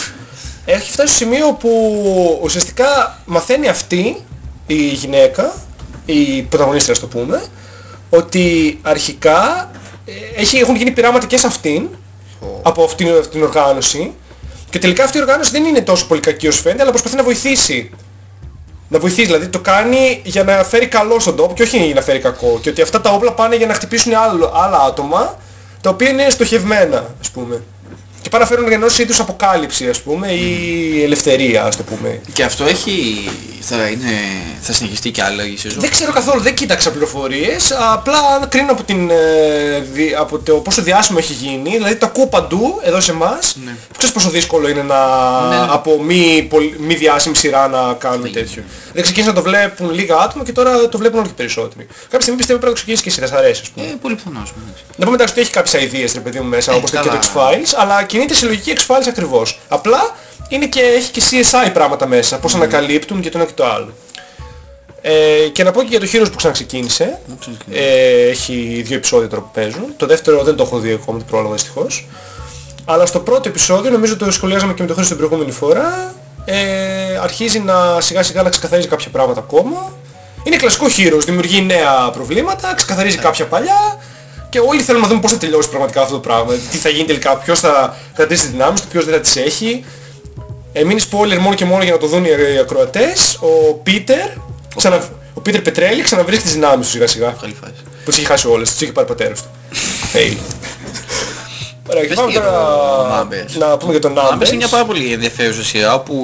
A: έχει φτάσει στο σημείο που ουσιαστικά μαθαίνει αυτή η γυναίκα, η πρωταγωνίστρια ας το πούμε, ότι αρχικά ε, έχει, έχουν γίνει πειράματα και σε αυτήν, από αυτήν, αυτήν την οργάνωση, και τελικά αυτή η οργάνωση δεν είναι τόσο πολύ κακή όσο φαίνεται, αλλά προσπαθεί να βοηθήσει. Να βοηθήσει, δηλαδή το κάνει για να φέρει καλό στον τόπο και όχι για να φέρει κακό. Και ότι αυτά τα όπλα πάνε για να χτυπήσουν άλλο, άλλα άτομα, τα οποία είναι στοχευμένα, ας πούμε. Και πάνε να φέρουν ενός είδους αποκάλυψη, ας πούμε, ή ελευθερία, ας το πούμε.
B: Και αυτό έχει... θα, είναι... θα συνεχιστεί κι άλλο η σεζόν;
A: Δεν ξέρω καθόλου, δεν κοίταξα πληροφορίες, απλά κρίνω από, την, ε, δι- από το πόσο διάσημο έχει γίνει, δηλαδή το ακούω παντού, εδώ σε εμάς,
B: Ναι.
A: που ξέρεις πόσο δύσκολο είναι να,
B: Ναι, ναι.
A: από μη, πολυ- μη διάσημη σειρά να κάνουν τέτοιο. Δεν ξεκίνησαν να το βλέπουν λίγα άτομα και τώρα το βλέπουν όλο και περισσότεροι. Κάποια στιγμή πιστεύω πρέπει να το ξεκινήσεις και εσύ, θα σ' αρέσει, ας πούμε.
B: Ε, πολύ πιθανός. ναι.
A: Να πούμε εντάξει ότι έχει κάποιες ideas ρε παιδί μου μέσα,
B: Ε,
A: όπως το και το
B: καλά.
A: X-Files, αλλά κινείται σε λογική X-Files ακριβώς. Απλά είναι και, έχει και CSI πράγματα μέσα, πώς ανακαλύπτουν και το ένα και το άλλο. Ε, και να πω και για το Heroes που ξαναξεκίνησε.
B: Μου ξέρεις και
A: Ε, έχει δύο επεισόδια τώρα που παίζουν. Το δεύτερο δεν το έχω δει ακόμα, το πρόλογο δυστυχώς. Αλλά στο πρώτο επεισόδιο, νομίζω το σχολιάζαμε και με το Χρήστο την προηγούμενη φορά, ε, αρχίζει να σιγά σιγά να ξεκαθαρίζει κάποια πράγματα ακόμα. Είναι κλασικό Heroes, δημιουργεί νέα προβλήματα, ξεκαθαρίζει κάποια παλιά και όλοι θέλουμε να δούμε πώς θα τελειώσει πραγματικά αυτό το πράγμα. Τι θα γίνει τελικά, ποιος θα κρατήσει τις δυνάμεις του, ποιος δεν θα τις έχει. Ε, μείνει spoiler μόνο και μόνο για να το δουν οι οι ακροατές. Ο Πίτερ, ξανα... ο Πίτερ Πετρέλη ξαναβρίσκει τις δυνάμεις του σιγά σιγά.
B: Καλή φάση.
A: Που τις είχε χάσει όλες, τις είχε πάρει ο πατέρας του. Fail. Ωραία, και
B: Πες
A: πάμε
B: και για
A: τώρα
B: το Numbers.
A: να πούμε για το
B: Numbers
A: Numbers.
B: είναι μια πάρα πολύ ενδιαφέρουσα σειρά που...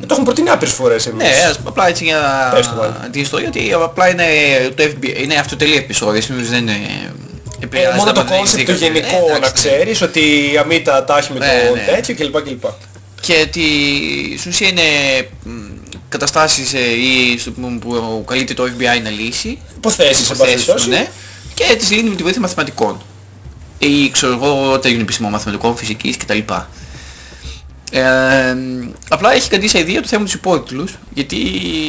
A: Το έχουν προτείνει άπειρες φορές εμείς.
B: Ναι, ας- απλά έτσι για
A: Πες το, μάλλον.
B: την ιστορία ότι απλά είναι, το FBI, είναι αυτοτελή επεισόδιο, συνήθως δεν είναι...
A: Ε,
B: επηρεάζει
A: μόνο
B: τα
A: το concept το
B: μαγνητικά.
A: γενικό
B: Ε,
A: να
B: εντάξει, ναι.
A: ξέρεις ότι η Αμίτα τα έχει με
B: Ναι,
A: το
B: ναι.
A: τέτοιο κλπ. κλπ.
B: Και ότι στην ουσία είναι μ, καταστάσεις ε, ή στο πούμε, που καλείται το FBI να λύσει
A: Υποθέσεις, σε πάση
B: υποθέσεις,
A: περιπτώσει.
B: ναι, και τις λύνει με τη βοήθεια μαθηματικών. Ή ξέρω εγώ τέτοιων επιστημών μαθηματικών, φυσικής κτλ. Ε, απλά έχει κρατήσει ιδέα το θέμα τους υπότιτλους, γιατί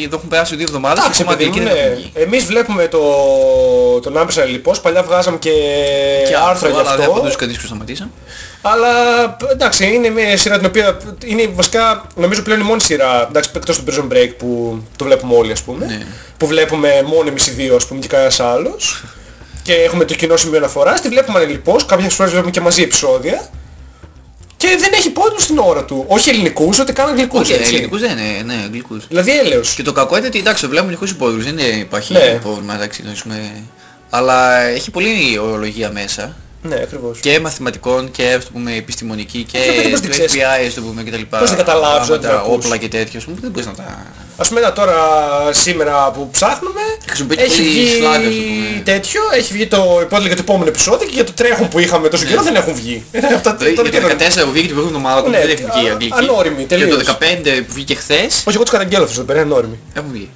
B: εδώ έχουν περάσει δύο εβδομάδες
A: Εντάξει,
B: ακόμα
A: παιδί μου,
B: δεν
A: ναι.
B: έχουν βγει.
A: Εμείς βλέπουμε το, τον Numbers λοιπόν, παλιά βγάζαμε και,
B: Και
A: άρθρα γι'
B: αλλά δεν
A: αυτό.
B: απαντούσε κανείς που σταματήσαν.
A: Αλλά εντάξει, είναι μια σειρά την οποία είναι βασικά νομίζω πλέον η μόνη σειρά, εντάξει, εκτός του Prison Break που το βλέπουμε όλοι ας πούμε,
B: Ναι.
A: που βλέπουμε μόνο εμείς οι δύο ας πούμε και κανένας άλλος και έχουμε το κοινό σημείο αναφοράς, τη βλέπουμε ανελιπώς, κάποιες φορές βλέπουμε και μαζί επεισόδια και δεν έχει πόντους στην ώρα του, όχι ελληνικούς, ούτε καν αγγλικούς,
B: Όχι,
A: έτσι.
B: ελληνικούς δεν είναι, ναι, αγγλικούς.
A: Δηλαδή έλεος.
B: Και το κακό είναι ότι εντάξει, το βλέπουμε ελληνικούς υπότιτλους, δεν είναι- υπάρχει
A: Ναι.
B: πρόβλημα, εντάξει, να πούμε. Αλλά έχει πολλή ορολογία μέσα.
A: Ναι, ακριβώς.
B: και μαθηματικών και ας το πούμε επιστημονική και
A: Αυτό δεν
B: του
A: πώς την ξέρεις.
B: FBI ας το πούμε και τα λοιπά.
A: Πώς δεν καταλάβεις ότι
B: πράγματα,
A: θα ακούς.
B: όπλα και τέτοια, ας πούμε, δεν μπορείς να τα...
A: Ας πούμε ένα τώρα σήμερα που ψάχνουμε,
B: Χρησιμοποιεί
A: Έχει
B: πολύ
A: βγει
B: σλάγκα, ας πούμε.
A: τέτοιο, έχει βγει το υπότιτλο για το επόμενο επεισόδιο και για το τρέχον που είχαμε τόσο καιρό δεν έχουν βγει. Αυτά
B: Δηλαδή,
A: τώρα
B: Για
A: και
B: το
A: τώρα.
B: 14 που βγήκε την προηγούμενη εβδομάδα που
A: Ναι,
B: δεν έχει βγει η
A: α-
B: αγγλική.
A: ανώριμη,
B: Και
A: τελείως.
B: το 15 που βγήκε χθες
A: Όχι, εγώ τους καταγγέλω αυτούς εδώ πέρα, είναι όριμοι.
B: έχουν βγει.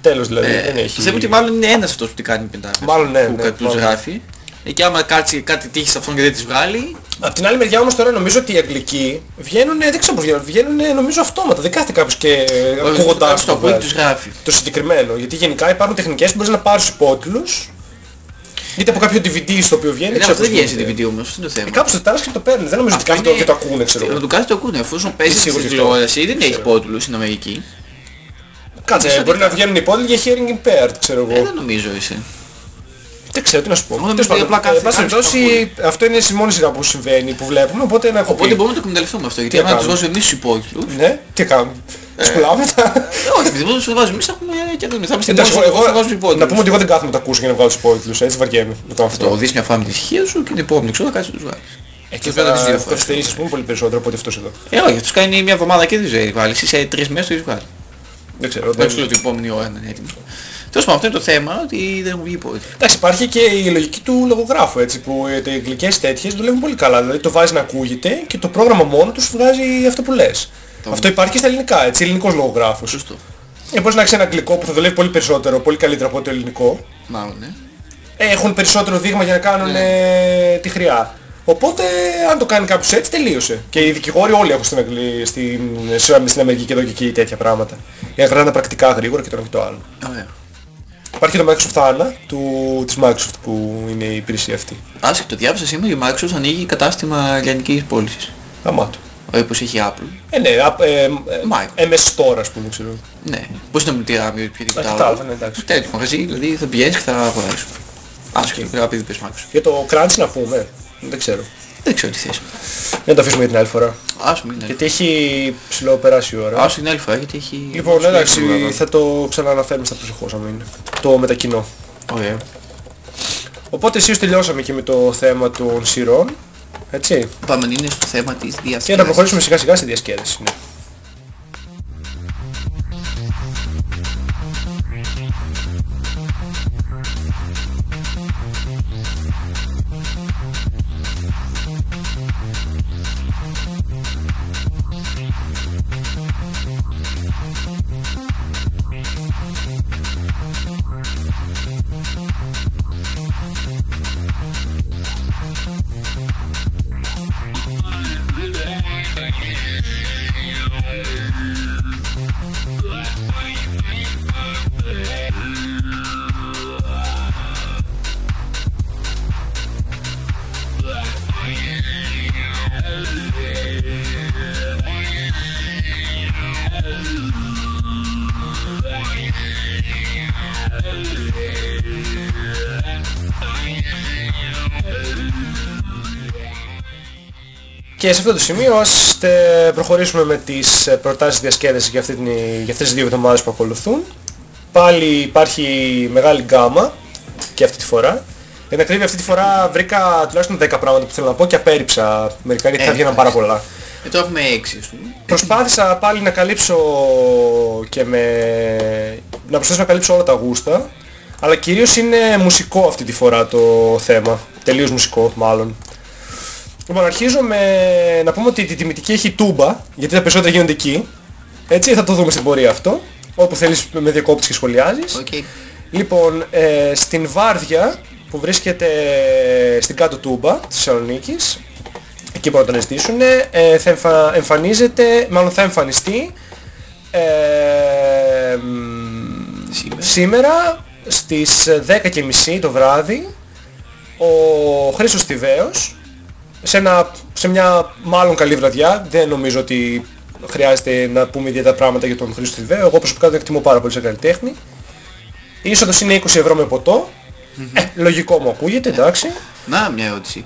A: Τέλος δηλαδή,
B: Ε,
A: δεν έχει.
B: Πιστεύω ότι μάλλον είναι ένας αυτός που την κάνει μετά.
A: Μάλλον ναι,
B: Που
A: ναι,
B: κάτι τους
A: μάλλον.
B: γράφει. Ε, και άμα κάτσει κάτι τύχει σε αυτόν και δεν τις βγάλει,
A: Απ' την άλλη μεριά όμως τώρα νομίζω ότι οι Αγγλικοί βγαίνουν, δεν ξέρω πώς βγαίνουν, βγαίνουν νομίζω αυτόματα. Δεν κάθεται κάποιος και ακούγοντάς
B: κάποιος το
A: το
B: ακούει και
A: βγάζει.
B: τους γράφει.
A: το συγκεκριμένο. Γιατί γενικά υπάρχουν τεχνικές που μπορείς να πάρεις υπότιτλους είτε από κάποιο DVD στο οποίο βγαίνει.
B: Ναι,
A: ξέρω
B: αυτό δεν
A: πώς
B: βγαίνει σε
A: γίνεται.
B: DVD όμως, αυτό είναι το
A: Ε,
B: θέμα.
A: Κάπως το τάρας και το παίρνουν. Δεν νομίζω ότι
B: Αυτό
A: κάθεται
B: είναι-
A: και το ακούνε, ξέρω
B: Να
A: εγώ.
B: το κάνεις το ακούνε, εφόσον παίζει
A: σίγουρος
B: στην
A: γι' αυτό.
B: τηλεόραση δεν έχει
A: Ξέρω.
B: πότουλους στην Αμερική.
A: Κάτσε,
B: Ξέρω
A: μπορεί
B: τι
A: να βγαίνουν υπότιτλοι για hearing impaired, ξέρω
B: Ε,
A: εγώ.
B: δεν νομίζω εσύ.
A: Δεν ξέρω τι να σου πω.
B: Μόνο
A: Τέλος
B: επειδή
A: πάντων,
B: απλά
A: ε,
B: κάθε-
A: πάση
B: κάποιος
A: περιπτώσει, αυτό είναι η μόνη σειρά που συμβαίνει, που βλέπουμε, οπότε να έχω
B: Οπότε
A: πει.
B: μπορούμε να το εκμεταλλευτούμε αυτό, γιατί
A: Τι
B: άμα τους
A: κάνουμε.
B: δώσουμε εμείς τους υπότιτλους,
A: Ναι, τι κάνουμε. Τους πουλάμε τα...
B: Ε, όχι, επειδή δεν τους βάζουμε εμείς θα έχουμε και εδώ, θα είμαστε
A: Εντάξει,
B: μόνοι
A: εγώ,
B: που βάζουμε υπότιτλους.
A: να πούμε ότι εγώ δεν κάθομαι να τα ακούσω για να βγάλω τους υπότιτλους, έτσι βαριέμαι να το κάνω
B: Το
A: αυτό.
B: δεις μια φορά με της ησυχία σου και την επόμενη ξέρω θα κάτσεις να τους βγάλεις.
A: Ε,
B: Και
A: και
B: βέβαια τις δύο
A: θα
B: φορές.
A: καθυστερήσεις πούμε πολύ περισσότερο από ότι αυτός εδώ.
B: Ε, όχι, τους κάνει μια εβδομάδα και δεν ξέρει βάλεις, σε τρεις μέρες το έχεις βγάλει.
A: Δεν ξέρω.
B: Δεν
A: δεν-
B: σου λέω την επόμενη ώρα να είναι έτοιμος. Τέλος πάντων, αυτό είναι το θέμα, ότι δεν έχουν βγει υπότιτλοι.
A: Εντάξει, υπάρχει και η λογική του λογογράφου, έτσι, που ε, οι αγγλικές τέτοιες δουλεύουν πολύ καλά. Δηλαδή το βάζεις να ακούγεται και το πρόγραμμα μόνο τους σου βγάζει αυτό που λες.
B: Το-
A: Αυτό υπάρχει και στα ελληνικά, έτσι, ελληνικός λογογράφος.
B: Σωστό.
A: Ε, μπορείς να έχεις ένα αγγλικό που θα δουλεύει πολύ περισσότερο, πολύ καλύτερα από το ελληνικό.
B: Μάλλον, ναι.
A: Ε, έχουν περισσότερο δείγμα για να κάνουν
B: Ναι.
A: ε, τη χρειά. Οπότε, αν το κάνει κάποιος έτσι, τελείωσε. Και οι δικηγόροι όλοι έχουν στην, Αγγλή, στην, σε- στην Αμερική και εδώ και εκεί τέτοια πράγματα. Για να κρατάνε τα πρακτικά γρήγορα και το ένα και το άλλο.
B: Ωραία.
A: Υπάρχει και το Microsoft HANA του, της Microsoft που είναι η υπηρεσία αυτή.
B: Άσχετο, διάβασα σήμερα η Microsoft ανοίγει κατάστημα λιανικής πώλησης.
A: Γαμάτο.
B: Όπως έχει η Apple.
A: Ε, ναι, α, ε, ε,
B: Microsoft.
A: MS Store ας πούμε, ξέρω.
B: Ναι. Πώς να μιλτήραμε με οποιοδήποτε
A: Έχει τα
B: άλλο.
A: άλλα, ναι, εντάξει.
B: Τέτοιο μαγαζί, δηλαδή θα πηγαίνεις και θα αγοράσεις. Άσχετο, okay. επειδή πες Microsoft.
A: Για το Crunch να πούμε. Δεν ξέρω.
B: Δεν ξέρω τι θες.
A: Δεν το αφήσουμε για την άλλη φορά.
B: Άσου μην είναι.
A: Γιατί έχει ψηλό περάσει η ώρα.
B: Άσου την άλλη φορά γιατί έχει...
A: Λοιπόν,
B: έχει
A: εντάξει,
B: εβδομάδα.
A: θα το ξανααναφέρουμε στα προσεχώς άμα είναι. Το μετακοινώ.
B: Ωραία.
A: Οπότε εσείς τελειώσαμε και με το θέμα των σειρών. Έτσι.
B: Πάμε να είναι στο θέμα της διασκέδασης.
A: Και να προχωρήσουμε σιγά σιγά στη διασκέδαση. Ναι. Και σε αυτό το σημείο ας τε- προχωρήσουμε με τις ε, προτάσεις διασκέδασης για, αυτή την, για αυτές τις δύο εβδομάδες που ακολουθούν. Πάλι υπάρχει μεγάλη γκάμα και αυτή τη φορά. Για την ακρίβεια αυτή τη φορά βρήκα τουλάχιστον 10 πράγματα που θέλω να πω και απέρριψα μερικά γιατί
B: Ε,
A: θα βγαίναν πάρα πολλά.
B: Ε, τώρα έχουμε έξι, ας πούμε.
A: Προσπάθησα πάλι να καλύψω και με... να προσθέσω να καλύψω όλα τα γούστα. Αλλά κυρίως είναι μουσικό αυτή τη φορά το θέμα. Τελείως μουσικό μάλλον. Λοιπόν, αρχίζω με να πούμε ότι η τιμητική έχει Τούμπα, γιατί τα περισσότερα γίνονται εκεί. Έτσι, θα το δούμε στην πορεία αυτό. Όπου θέλεις με διακόπτεις και σχολιάζεις.
B: Οκ.
A: Λοιπόν, ε, στην Βάρδια που βρίσκεται στην Κάτω Τούμπα της Θεσσαλονίκης, εκεί μπορούν να τον ζητήσουν, ε, θα εμφα- εμφανίζεται, μάλλον θα εμφανιστεί ε, μ,
B: Σήμερα.
A: σήμερα στις 10.30 το βράδυ ο Χρήστος Τιβαίος σε, ένα, σε μια μάλλον καλή βραδιά, δεν νομίζω ότι χρειάζεται να πούμε ιδιαίτερα πράγματα για τον Χρήστο Τιβαίο, εγώ προσωπικά τον εκτιμώ πάρα πολύ σε καλλιτέχνη. Η είσοδος είναι 20 ευρώ με ποτό, ε, λογικό μου ακούγεται, εντάξει.
B: Να, μια ερώτηση.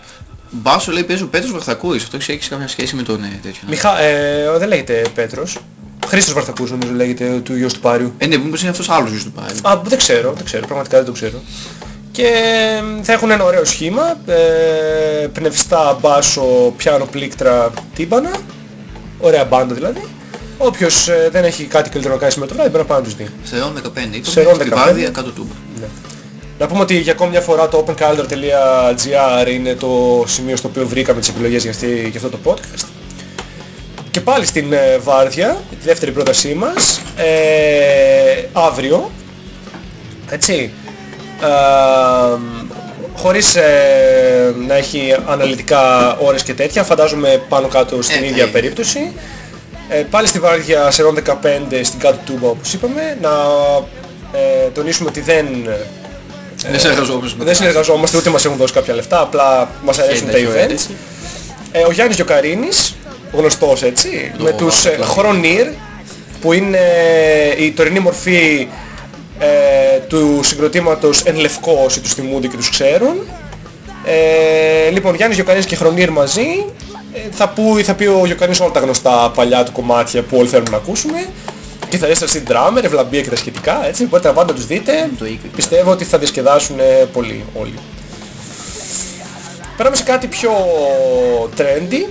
B: Μπάσο λέει παίζει ο Πέτρος Βαρθακούρης. Αυτό έχεις κάποια σχέση με τον ε, τέτοιο.
A: Μιχα, ε, δεν λέγεται Πέτρος. Χρήστος Βαρθακούς νομίζω λέγεται του γιος του Πάριου.
B: Ε, ναι, μήπως είναι αυτός άλλος γιος του πάλι.
A: Α, δεν ξέρω, δεν ξέρω, πραγματικά δεν το ξέρω. Και ε, θα έχουν ένα ωραίο σχήμα, ε, πνευστά, μπάσο, πιάνο, πλήκτρα, τύμπανα, ωραία μπάντα δηλαδή. Όποιος ε, δεν έχει κάτι καλύτερο να κάνει σήμερα το βράδυ μπορεί να πάει να τους δει.
B: Σε ρόν 15
A: Σε
B: είπαμε,
A: ρόν
B: στη
A: 15.
B: Βάρδια κάτω τούμπα.
A: Να πούμε ότι για ακόμη μια φορά το opencalendar.gr είναι το σημείο στο οποίο βρήκαμε τις επιλογές για, αυτή, για αυτό το podcast. Και πάλι στην ε, Βάρδια, τη δεύτερη πρότασή μας, ε, αύριο, έτσι, ε, χωρίς ε, να έχει αναλυτικά ώρες και τέτοια, φαντάζομαι πάνω κάτω στην
B: Ε,
A: ίδια
B: ναι.
A: περίπτωση. Ε, πάλι στη Βάρδια σε 15 στην κάτω τούμπα όπως είπαμε, να ε, τονίσουμε ότι δεν
B: Δεν συνεργαζόμαστε με
A: δεν
B: τα
A: συνεργαζόμαστε ούτε μας έχουν δώσει κάποια λεφτά, απλά μας αρέσουν τα
B: Εντάξει,
A: events.
B: έτσι.
A: Ε, ο Γιάννης Γιοκαρίνης, γνωστός έτσι,
B: Το
A: με τους ε,
B: κλασικό.
A: Χρονίρ, που είναι η τωρινή μορφή ε, του συγκροτήματος Εν Λευκό όσοι τους θυμούνται και τους ξέρουν. Ε, λοιπόν, Γιάννης Γιοκαρίνης και Χρονίρ μαζί. Ε, θα, πει, θα πει ο Γιοκαρίνης όλα τα γνωστά παλιά του κομμάτια που όλοι θέλουν να ακούσουμε. Κιθαρίστας στην drummer, ευλαμπία και τα σχετικά, έτσι. Μπορείτε να πάτε να τους δείτε.
B: Το είπε.
A: Πιστεύω ότι θα διασκεδάσουν ε, πολύ όλοι. Περάμε σε κάτι πιο trendy,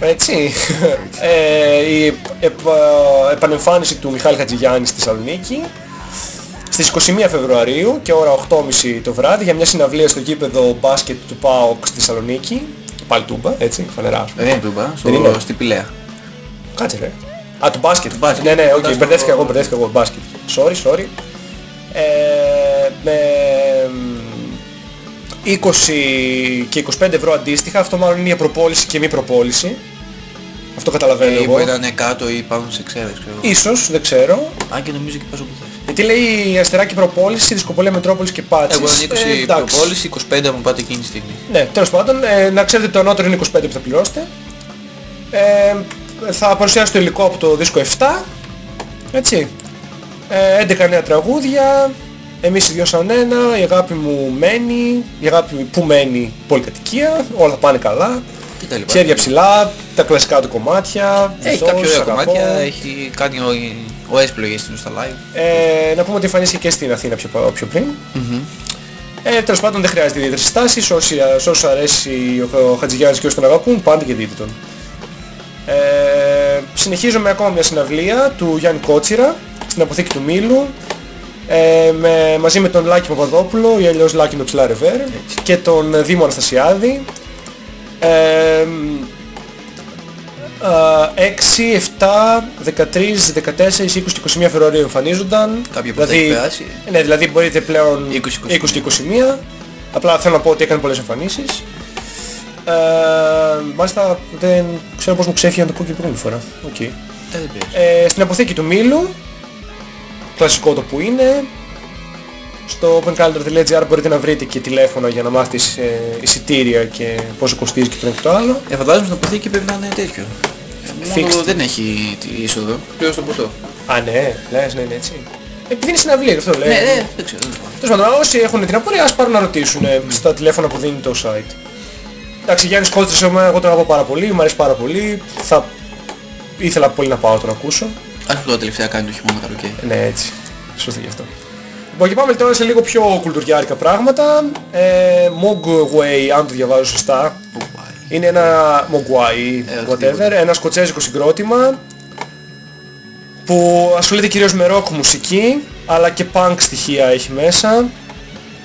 A: έτσι. ε, η επα- επανεμφάνιση του Μιχάλη Χατζηγιάννη στη Θεσσαλονίκη στις 21 Φεβρουαρίου και ώρα 8.30 το βράδυ για μια συναυλία στο γήπεδο μπάσκετ του ΠΑΟΚ στη Θεσσαλονίκη. Πάλι Τούμπα, έτσι, φανερά.
B: Δεν είναι Τούμπα,
A: Δεν είναι.
B: στο, στη Πυλαία.
A: Κάτσε ρε. Α, του μπάσκετ.
B: μπάσκετ.
A: Ναι, ναι, οκ,
B: Κοντά στο-
A: μπερδεύτηκα εγώ, μπερδεύτηκα εγώ, μπάσκετ. Sorry, sorry. Ε, με μ, 20 και 25 ευρώ αντίστοιχα, αυτό μάλλον είναι για προπόληση και μη προπόληση. Αυτό καταλαβαίνω
B: Ε,
A: εγώ.
B: μπορεί να είναι κάτω ή πάνω σε ξέρεις, ξέρω.
A: Ίσως, δεν ξέρω.
B: Αν και νομίζω και πας όπου θες.
A: Γιατί λέει αστεράκι προπόληση, δισκοπολία Μετρόπολης και Πάτσης;
B: Εγώ είναι 20
A: Ε, εντάξει.
B: προπόληση, 25 μου πάτε εκείνη τη στιγμή.
A: Ναι, τέλος πάντων, ε, να ξέρετε το ανώτερο είναι 25 που θα πληρώσετε. Ε, θα παρουσιάσει το υλικό από το δίσκο 7. Έτσι. Ε, 11 νέα τραγούδια. Εμείς οι δυο σαν ένα. Η αγάπη μου μένει. Η αγάπη που μένει πολυκατοικία. Όλα θα πάνε καλά.
B: Και τα λοιπά.
A: Χέρια ψηλά. Τα κλασικά του κομμάτια.
B: Έχει
A: Βυθός,
B: κάποια ωραία
A: αγαπώ.
B: κομμάτια, έχει κάνει ωραίες επιλογές του στα live.
A: Ε, να πούμε ότι εμφανίστηκε και στην Αθήνα πιο, πα- πιο πριν. Ε, τέλος πάντων δεν χρειάζεται ιδιαίτερες στάσεις. Όσοι, σε όσους αρέσει ο, ο Χατζηγιάννης και όσοι τον αγαπούν, πάντε και δείτε τον. Ε, συνεχίζω με ακόμα μια συναυλία του Γιάννη Κότσιρα στην αποθήκη του Μήλου ε, με, μαζί με τον Λάκη Παπαδόπουλο ή αλλιώς Λάκη Νοψιλά Ρεβέρ και τον Δήμο Αναστασιάδη. Ε, α, 6, 7, 13, 14, 20 και 21 Φεβρουαρίου εμφανίζονταν.
B: Κάποια που τα έχει περάσει.
A: Ναι, δηλαδή μπορείτε πλέον
B: 20,
A: 20 και 21. Απλά θέλω να πω ότι έκανε πολλές εμφανίσεις. Ε, μάλιστα δεν ξέρω πώς μου ξέφυγε να το πω και την προηγούμενη φορά. Οκ.
B: Ε, δεν πειράζει.
A: Ε, στην αποθήκη του Μύλου, κλασικό το που είναι. Στο opencalendar.gr μπορείτε να βρείτε και τηλέφωνα για να μάθετε εισ- ε, εισιτήρια και πόσο κοστίζει και το ένα και το άλλο.
B: Ε, φαντάζομαι στην αποθήκη πρέπει να είναι τέτοιο. Μόνο
A: Fixed.
B: δεν έχει τη είσοδο. Πλέον στο ποτό.
A: Α, ναι, λες, ναι, είναι έτσι. Επειδή είναι συναυλία, γι' αυτό λέω.
B: Ναι, ναι, δεν ξέρω. δεν ξέρω.
A: Τέλος πάντων, όσοι έχουν την απορία, ας πάρουν να ρωτήσουν ε, στα τηλέφωνα που δίνει το site. Εντάξει, Γιάννης Κότσης, εμένα, εγώ τον αγαπώ πάρα πολύ, μου αρέσει πάρα πολύ. Θα ήθελα πολύ να πάω να τον ακούσω.
B: Ας που τώρα τελευταία κάνει το χειμώνα καλοκαίρι.
A: Ναι, έτσι. Σωστή γι' αυτό. Λοιπόν, και πάμε τώρα σε λίγο πιο κουλτουριάρικα πράγματα. Ε, Mogwai, αν το διαβάζω σωστά,
B: Πού πάει.
A: είναι ένα Mogwai,
B: Ε,
A: whatever,
B: οτιδήποτε.
A: ένα σκοτσέζικο συγκρότημα που ασχολείται κυρίως με rock μουσική, αλλά και punk στοιχεία έχει μέσα.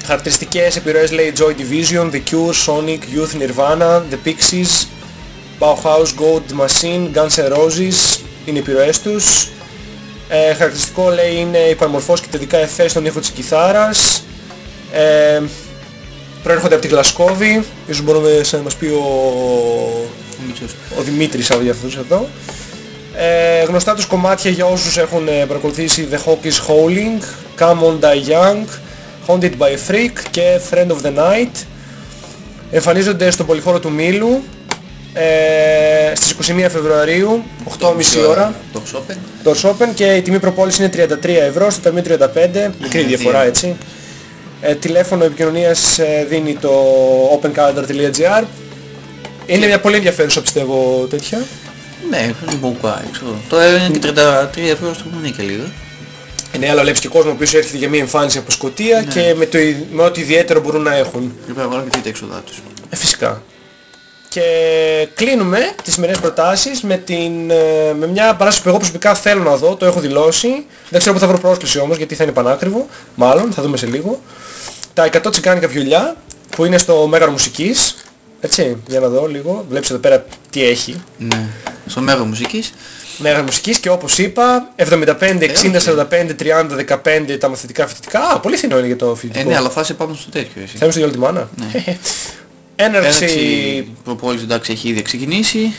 A: Χαρακτηριστικές επιρροές λέει Joy Division, The Cure, Sonic, Youth Nirvana, The Pixies, Bauhaus, Gold Machine, Guns N' Roses, είναι οι επιρροές τους. Ε, χαρακτηριστικό λέει είναι οι παραμορφώσεις και τα ειδικά εφέ στον ήχο της κιθάρας. Ε, προέρχονται από τη Γλασκόβη, ίσως μπορούμε να μας πει ο,
B: Ο Μίτσος.
A: ο Δημήτρης από αυτούς εδώ. Ε, γνωστά τους κομμάτια για όσους έχουν ε, παρακολουθήσει The Hawk is Howling, Come on Die Young, Haunted by a Freak και Friend of the Night. Εμφανίζονται στον πολυχώρο του Μήλου ε, στις 21 Φεβρουαρίου, 8.30 ώρα,
B: Το Open.
A: το Open και η τιμή προπόληση είναι 33 ευρώ, στο ταμείο 35, μικρή
B: Ναι,
A: διαφορά
B: δύο.
A: έτσι. Ε, τηλέφωνο επικοινωνίας ε, δίνει το opencalendar.gr Είναι μια πολύ ενδιαφέρουσα πιστεύω τέτοια.
B: Ναι, δεν μπορεί να ξέρω. Τώρα είναι και 33 ευρώ στο μονή και λίγο.
A: Ναι, αλλά βλέπεις και κόσμο ο οποίος έρχεται για μια εμφάνιση από Σκωτία και με, το, ι- με ό,τι ιδιαίτερο μπορούν να έχουν.
B: Πρέπει να βάλω και τα έξοδά τους.
A: Ε, φυσικά. Και Και κλείνουμε τις σημερινές προτάσεις με, την, ε, με μια παράσταση που εγώ προσωπικά θέλω να δω, το έχω δηλώσει. Δεν ξέρω πού θα βρω πρόσκληση όμως γιατί θα είναι πανάκριβο, μάλλον, θα δούμε σε λίγο. Τα 100 τσιγκάνικα βιολιά που είναι στο Μέγαρο Μουσικής. Έτσι, για να δω λίγο. Βλέπεις εδώ πέρα τι έχει.
B: Ναι. Στο μέγα μουσικής.
A: Μέγαρο Μουσικής και όπως είπα 75, 60, 45, 30, 15 τα μαθητικά φοιτητικά. Α, πολύ φθηνό είναι για το
B: Ε,
A: φοιτητικό.
B: ναι, αλλά θα είσαι πάνω στο τέτοιο εσύ.
A: Θέλουμε στο γιο τη μάνα.
B: Ναι.
A: Έναρξη...
B: Έναρξη προπόληση εντάξει έχει ήδη ξεκινήσει.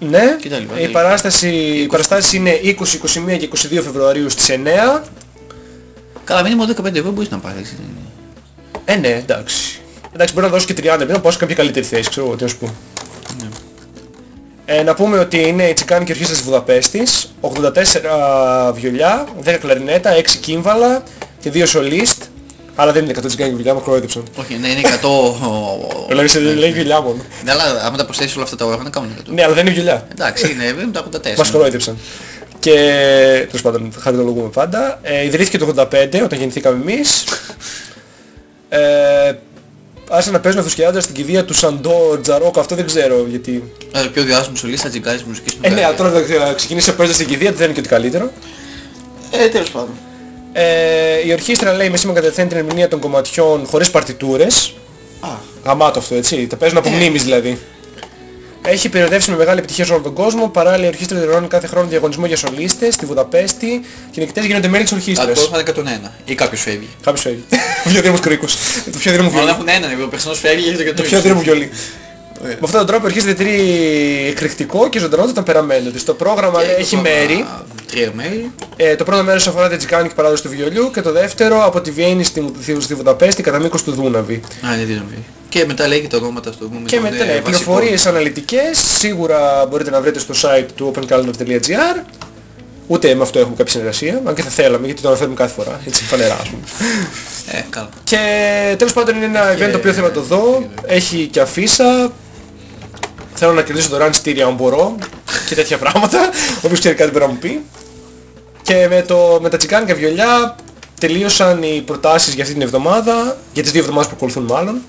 A: Ναι,
B: Και τα λοιπά,
A: η
B: τα
A: παράσταση, οι παραστάσεις είναι 20, 21 και 22 Φεβρουαρίου στις 9.
B: Καλά μήνυμα 15 ευρώ μπορείς να πάρεις.
A: Ε, ναι, εντάξει. Εντάξει, μπορεί να δώσει και 30 ευρώ, να πάω σε κάποια καλύτερη θέση, ξέρω εγώ τι να σου πω.
B: Ναι.
A: Ε, να πούμε ότι είναι η Τσικάνικη Ορχήστρα της Βουδαπέστης, 84 βιολιά, 10 κλαρινέτα, 6 κύμβαλα και 2 σολίστ. Αλλά δεν είναι 100 Τσικάνικη βιολιά, με κορόιδεψαν.
B: Όχι, ναι, είναι 100...
A: Δηλαδή σε λέει βιολιά μόνο.
B: Ναι, αλλά άμα τα προσθέσεις όλα αυτά τα όργανα κάνουν 100.
A: Ναι, αλλά δεν είναι βιολιά.
B: Εντάξει, είναι, είναι τα 84.
A: Μας κορόιδεψαν. Και τέλος πάντων χαριτολογούμε πάντα. Ε, ιδρύθηκε το 85 όταν γεννηθήκαμε εμείς. Ε, άρχισαν να παίζουν αυτοσκιάζοντας στην κηδεία του Σαντόρ Τζαρόκο, αυτό δεν ξέρω γιατί.
B: Ε, πιο διάσημος σολίστα τζιγκάρης μουσικής
A: Ε, ναι, αλλά τώρα θα ξεκινήσει να παίζει στην κηδεία, δεν είναι και ότι καλύτερο.
B: Ε, τέλος πάντων.
A: Ε, η ορχήστρα λέει με σήμερα κατευθύνει την ερμηνεία των κομματιών χωρίς παρτιτούρες.
B: Α,
A: Γαμάτο αυτό έτσι, τα παίζουν από μνήμης δηλαδή. Έχει περιοδεύσει με μεγάλη επιτυχία σε όλο τον κόσμο. Παράλληλα η ορχήστρα διοργανώνει κάθε χρόνο διαγωνισμό για σολίστες στη Βουδαπέστη και οι νικητές γίνονται μέλη της
B: το
A: ορχήστρας.
B: πρόβλημα είναι 101. Ή κάποιος φεύγει.
A: Κάποιος φεύγει. Ο πιο δύναμος κρίκος. Το πιο δύναμο
B: Μόνο
A: βιολί.
B: έχουν έναν, ο περσινός φεύγει και
A: Το πιο δύναμο βιολί. Με αυτόν τον τρόπο η ορχήστρα διατηρεί εκρηκτικό και ζωντανό το ταπεραμένο της. Το πρόγραμμα λέει, έχει μέρη.
B: Τρία μέρη.
A: Ε, το πρώτο μέρος αφορά την τσικάνικη παράδοση του βιολιού και το δεύτερο από τη Βιέννη στη, στη Βουδαπέστη κατά μήκος του Δούναβη.
B: Α, είναι δύο μέρη. Και μετά λέει και τα ονόματα στο πούμε.
A: Και μετά ναι, πληροφορίες αναλυτικές σίγουρα μπορείτε να βρείτε στο site του opencalendar.gr Ούτε με αυτό έχουμε κάποια συνεργασία, αν και θα θέλαμε γιατί το αναφέρουμε κάθε φορά, έτσι φανερά ας πούμε.
B: Ε, καλά.
A: Και τέλος πάντων είναι ένα event το οποίο θέλω να το δω, έχει και αφίσα, θέλω να κερδίσω το run στήρια αν μπορώ και τέτοια πράγματα, όποιος ξέρει κάτι μπορεί να μου πει. Και με, το, με τα τσικάνικα βιολιά τελείωσαν οι προτάσεις για αυτή την εβδομάδα, για τις δύο εβδομάδες που ακολουθούν μάλλον,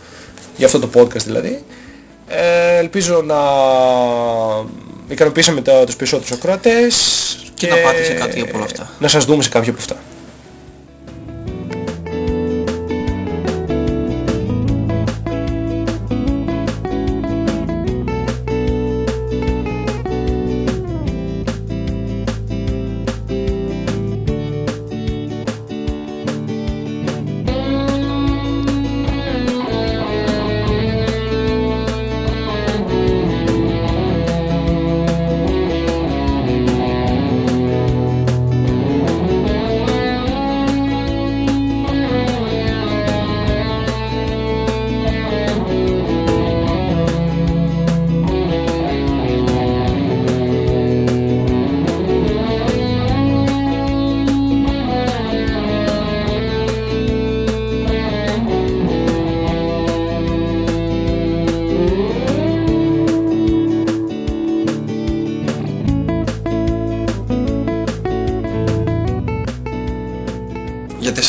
A: για αυτό το podcast δηλαδή. Ε, ελπίζω να ικανοποιήσαμε τα, τους περισσότερους ακροατές
B: Και να πάτε σε κάτι από όλα αυτά.
A: Να σας δούμε σε κάποια από αυτά.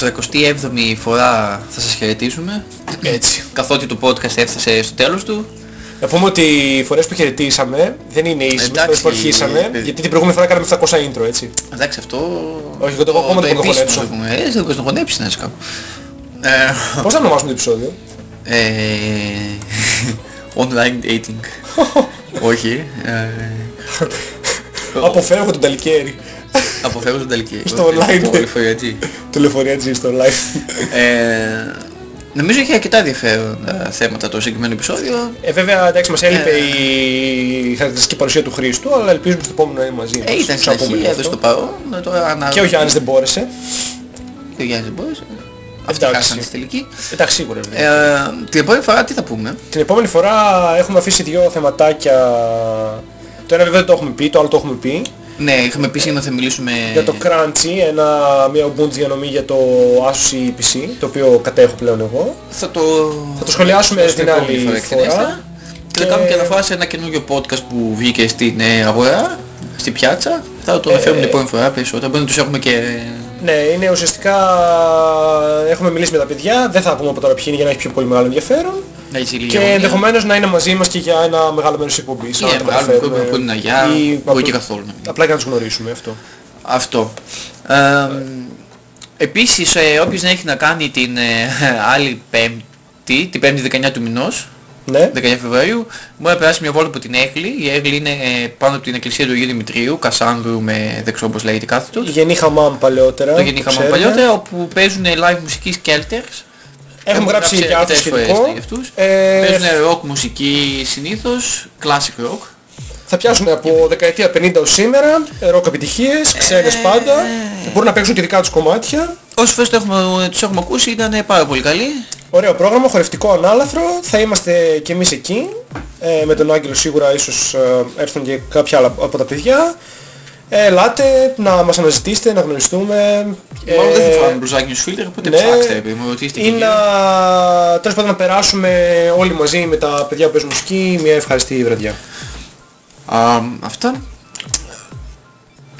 B: 47η φορά θα σας χαιρετήσουμε.
A: Έτσι.
B: Καθότι το podcast έφτασε στο τέλος του.
A: Να πούμε ότι οι φορές που χαιρετήσαμε δεν είναι ίσες με τις φορές που
B: Εντάξει,
A: αρχίσαμε,
B: παιδί.
A: γιατί την προηγούμενη φορά κάναμε 700 intro, έτσι.
B: Εντάξει αυτό...
A: Όχι, εγώ το έχω ακόμα το
B: επίσημο
A: χωνέψω.
B: το πούμε. Ε, δεν το χωνέψεις να είσαι κάπου. Ε,
A: Πώς θα ονομάσουμε το επεισόδιο;
B: ε, Online dating. Όχι. Ε,
A: Αποφεύγω τον Ταλικέρι.
B: Αποφεύγω τον τελική.
A: Στο online.
B: Πολυφοριατζή.
A: Το λεωφορείο στο live.
B: Ε, Νομίζω είχε αρκετά ενδιαφέροντα θέματα το συγκεκριμένο επεισόδιο.
A: Ε, βέβαια, εντάξει, μας έλειπε
B: Ε.
A: η χαρακτηριστική παρουσία του Χρήστου, αλλά ελπίζουμε στο επόμενο να είναι μαζί μας.
B: Ε, ήταν στην
A: Ξαναπούμε
B: αρχή,
A: γι'
B: έδωσε
A: αυτό.
B: το παρόν. ε, Τώρα ανα...
A: Και ο Γιάννης δεν μπόρεσε.
B: Και ο Γιάννης δεν μπόρεσε. Αυτοί
A: Εντάξει.
B: χάσανε στη τελική.
A: Εντάξει, σίγουρα.
B: Ε, την επόμενη φορά τι θα πούμε;
A: Την επόμενη φορά έχουμε αφήσει δύο θεματάκια. Το ένα βέβαια δεν το έχουμε πει, το άλλο το έχουμε πει.
B: Ναι, είχαμε πει σήμερα θα μιλήσουμε...
A: Για το Crunchy, ένα, μια Ubuntu διανομή για το Asus PC, το οποίο κατέχω πλέον εγώ.
B: Θα το...
A: Θα το σχολιάσουμε
B: στην
A: την
B: επόμενη
A: άλλη
B: φορά εκτενέστερα.
A: φορά.
B: Και θα κάνουμε και αναφορά σε ένα καινούριο podcast που βγήκε στην ε, αγορά, στην πιάτσα. Θα το
A: Ε,
B: αναφέρουμε την επόμενη φορά περισσότερα. Μπορεί να τους έχουμε και
A: Ναι, είναι ουσιαστικά έχουμε μιλήσει με τα παιδιά, δεν θα πούμε από τώρα ποιοι είναι για να έχει πιο πολύ μεγάλο ενδιαφέρον.
B: Να έχει
A: Και
B: λίγη
A: ενδεχομένως να είναι μαζί μας και για ένα μεγάλο μέρος της εκπομπής.
B: Ή
A: αν
B: ένα
A: τα
B: μεγάλο
A: καταφέρουμε.
B: μικρό που είναι αγιά,
A: Ή
B: μπορεί
A: απλά-
B: και καθόλου.
A: Απλά για να τους γνωρίσουμε αυτό.
B: Αυτό. Ε, επίσης, ε, όποιος δεν έχει να κάνει την ε, άλλη πέμπτη, την πέμπτη 19 του μηνός,
A: Ναι.
B: 19 Φεβρουαρίου, μπορεί να περάσει μια βόλτα από την Έγλη. Η Έγλη είναι ε, πάνω από την εκκλησία του Αγίου Δημητρίου, Κασάνδρου με δεν ξέρω πώς λέγεται κάθετος.
A: Γενή Χαμάμ παλαιότερα.
B: Το γεννήκαμε
A: ξέρετε.
B: παλιότερα, όπου παίζουν live μουσική Skelters.
A: Έχουμε γράψει και άρθρο
B: αρκετές φορές
A: σχετικό.
B: για αυτούς.
A: Ε,
B: Παίζουν rock μουσική συνήθως, classic rock.
A: Θα πιάσουν από δεκαετία 50 ως σήμερα, ροκ επιτυχίες, ξένες
B: Ε,
A: πάντα. Μπορούν να παίξουν και δικά τους κομμάτια.
B: Όσες φορές το έχουμε, τους έχουμε ακούσει ήταν πάρα πολύ καλοί.
A: Ωραίο πρόγραμμα, χορευτικό ανάλαφρο. Θα είμαστε και εμείς εκεί. Ε, με τον Άγγελο σίγουρα ίσως ε, έρθουν και κάποια άλλα από τα παιδιά. Ε, ελάτε να μας αναζητήσετε, να γνωριστούμε.
B: Μάλλον δεν
A: Ε,
B: θα φάμε μπλουζάκι news filter, οπότε
A: ναι.
B: ψάξτε, επειδή μου ρωτήσετε.
A: ή
B: και
A: να, τέλος πάντων, να περάσουμε όλοι μαζί με τα παιδιά που παίζουν μουσική μια ευχαριστή βραδιά.
B: Α, αυτά.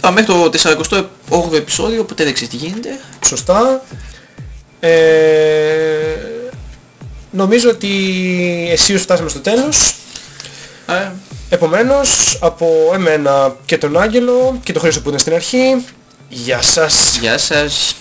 B: Τώρα μέχρι το 48ο επεισόδιο, ποτέ δεν ξέρεις τι γίνεται.
A: Σωστά. Ε, νομίζω ότι εσύ φτάσαμε στο τέλος.
B: Ε,
A: Επομένως, από εμένα και τον Άγγελο και τον Χρήστο που ήταν στην αρχή, γεια σας.
B: γεια σας.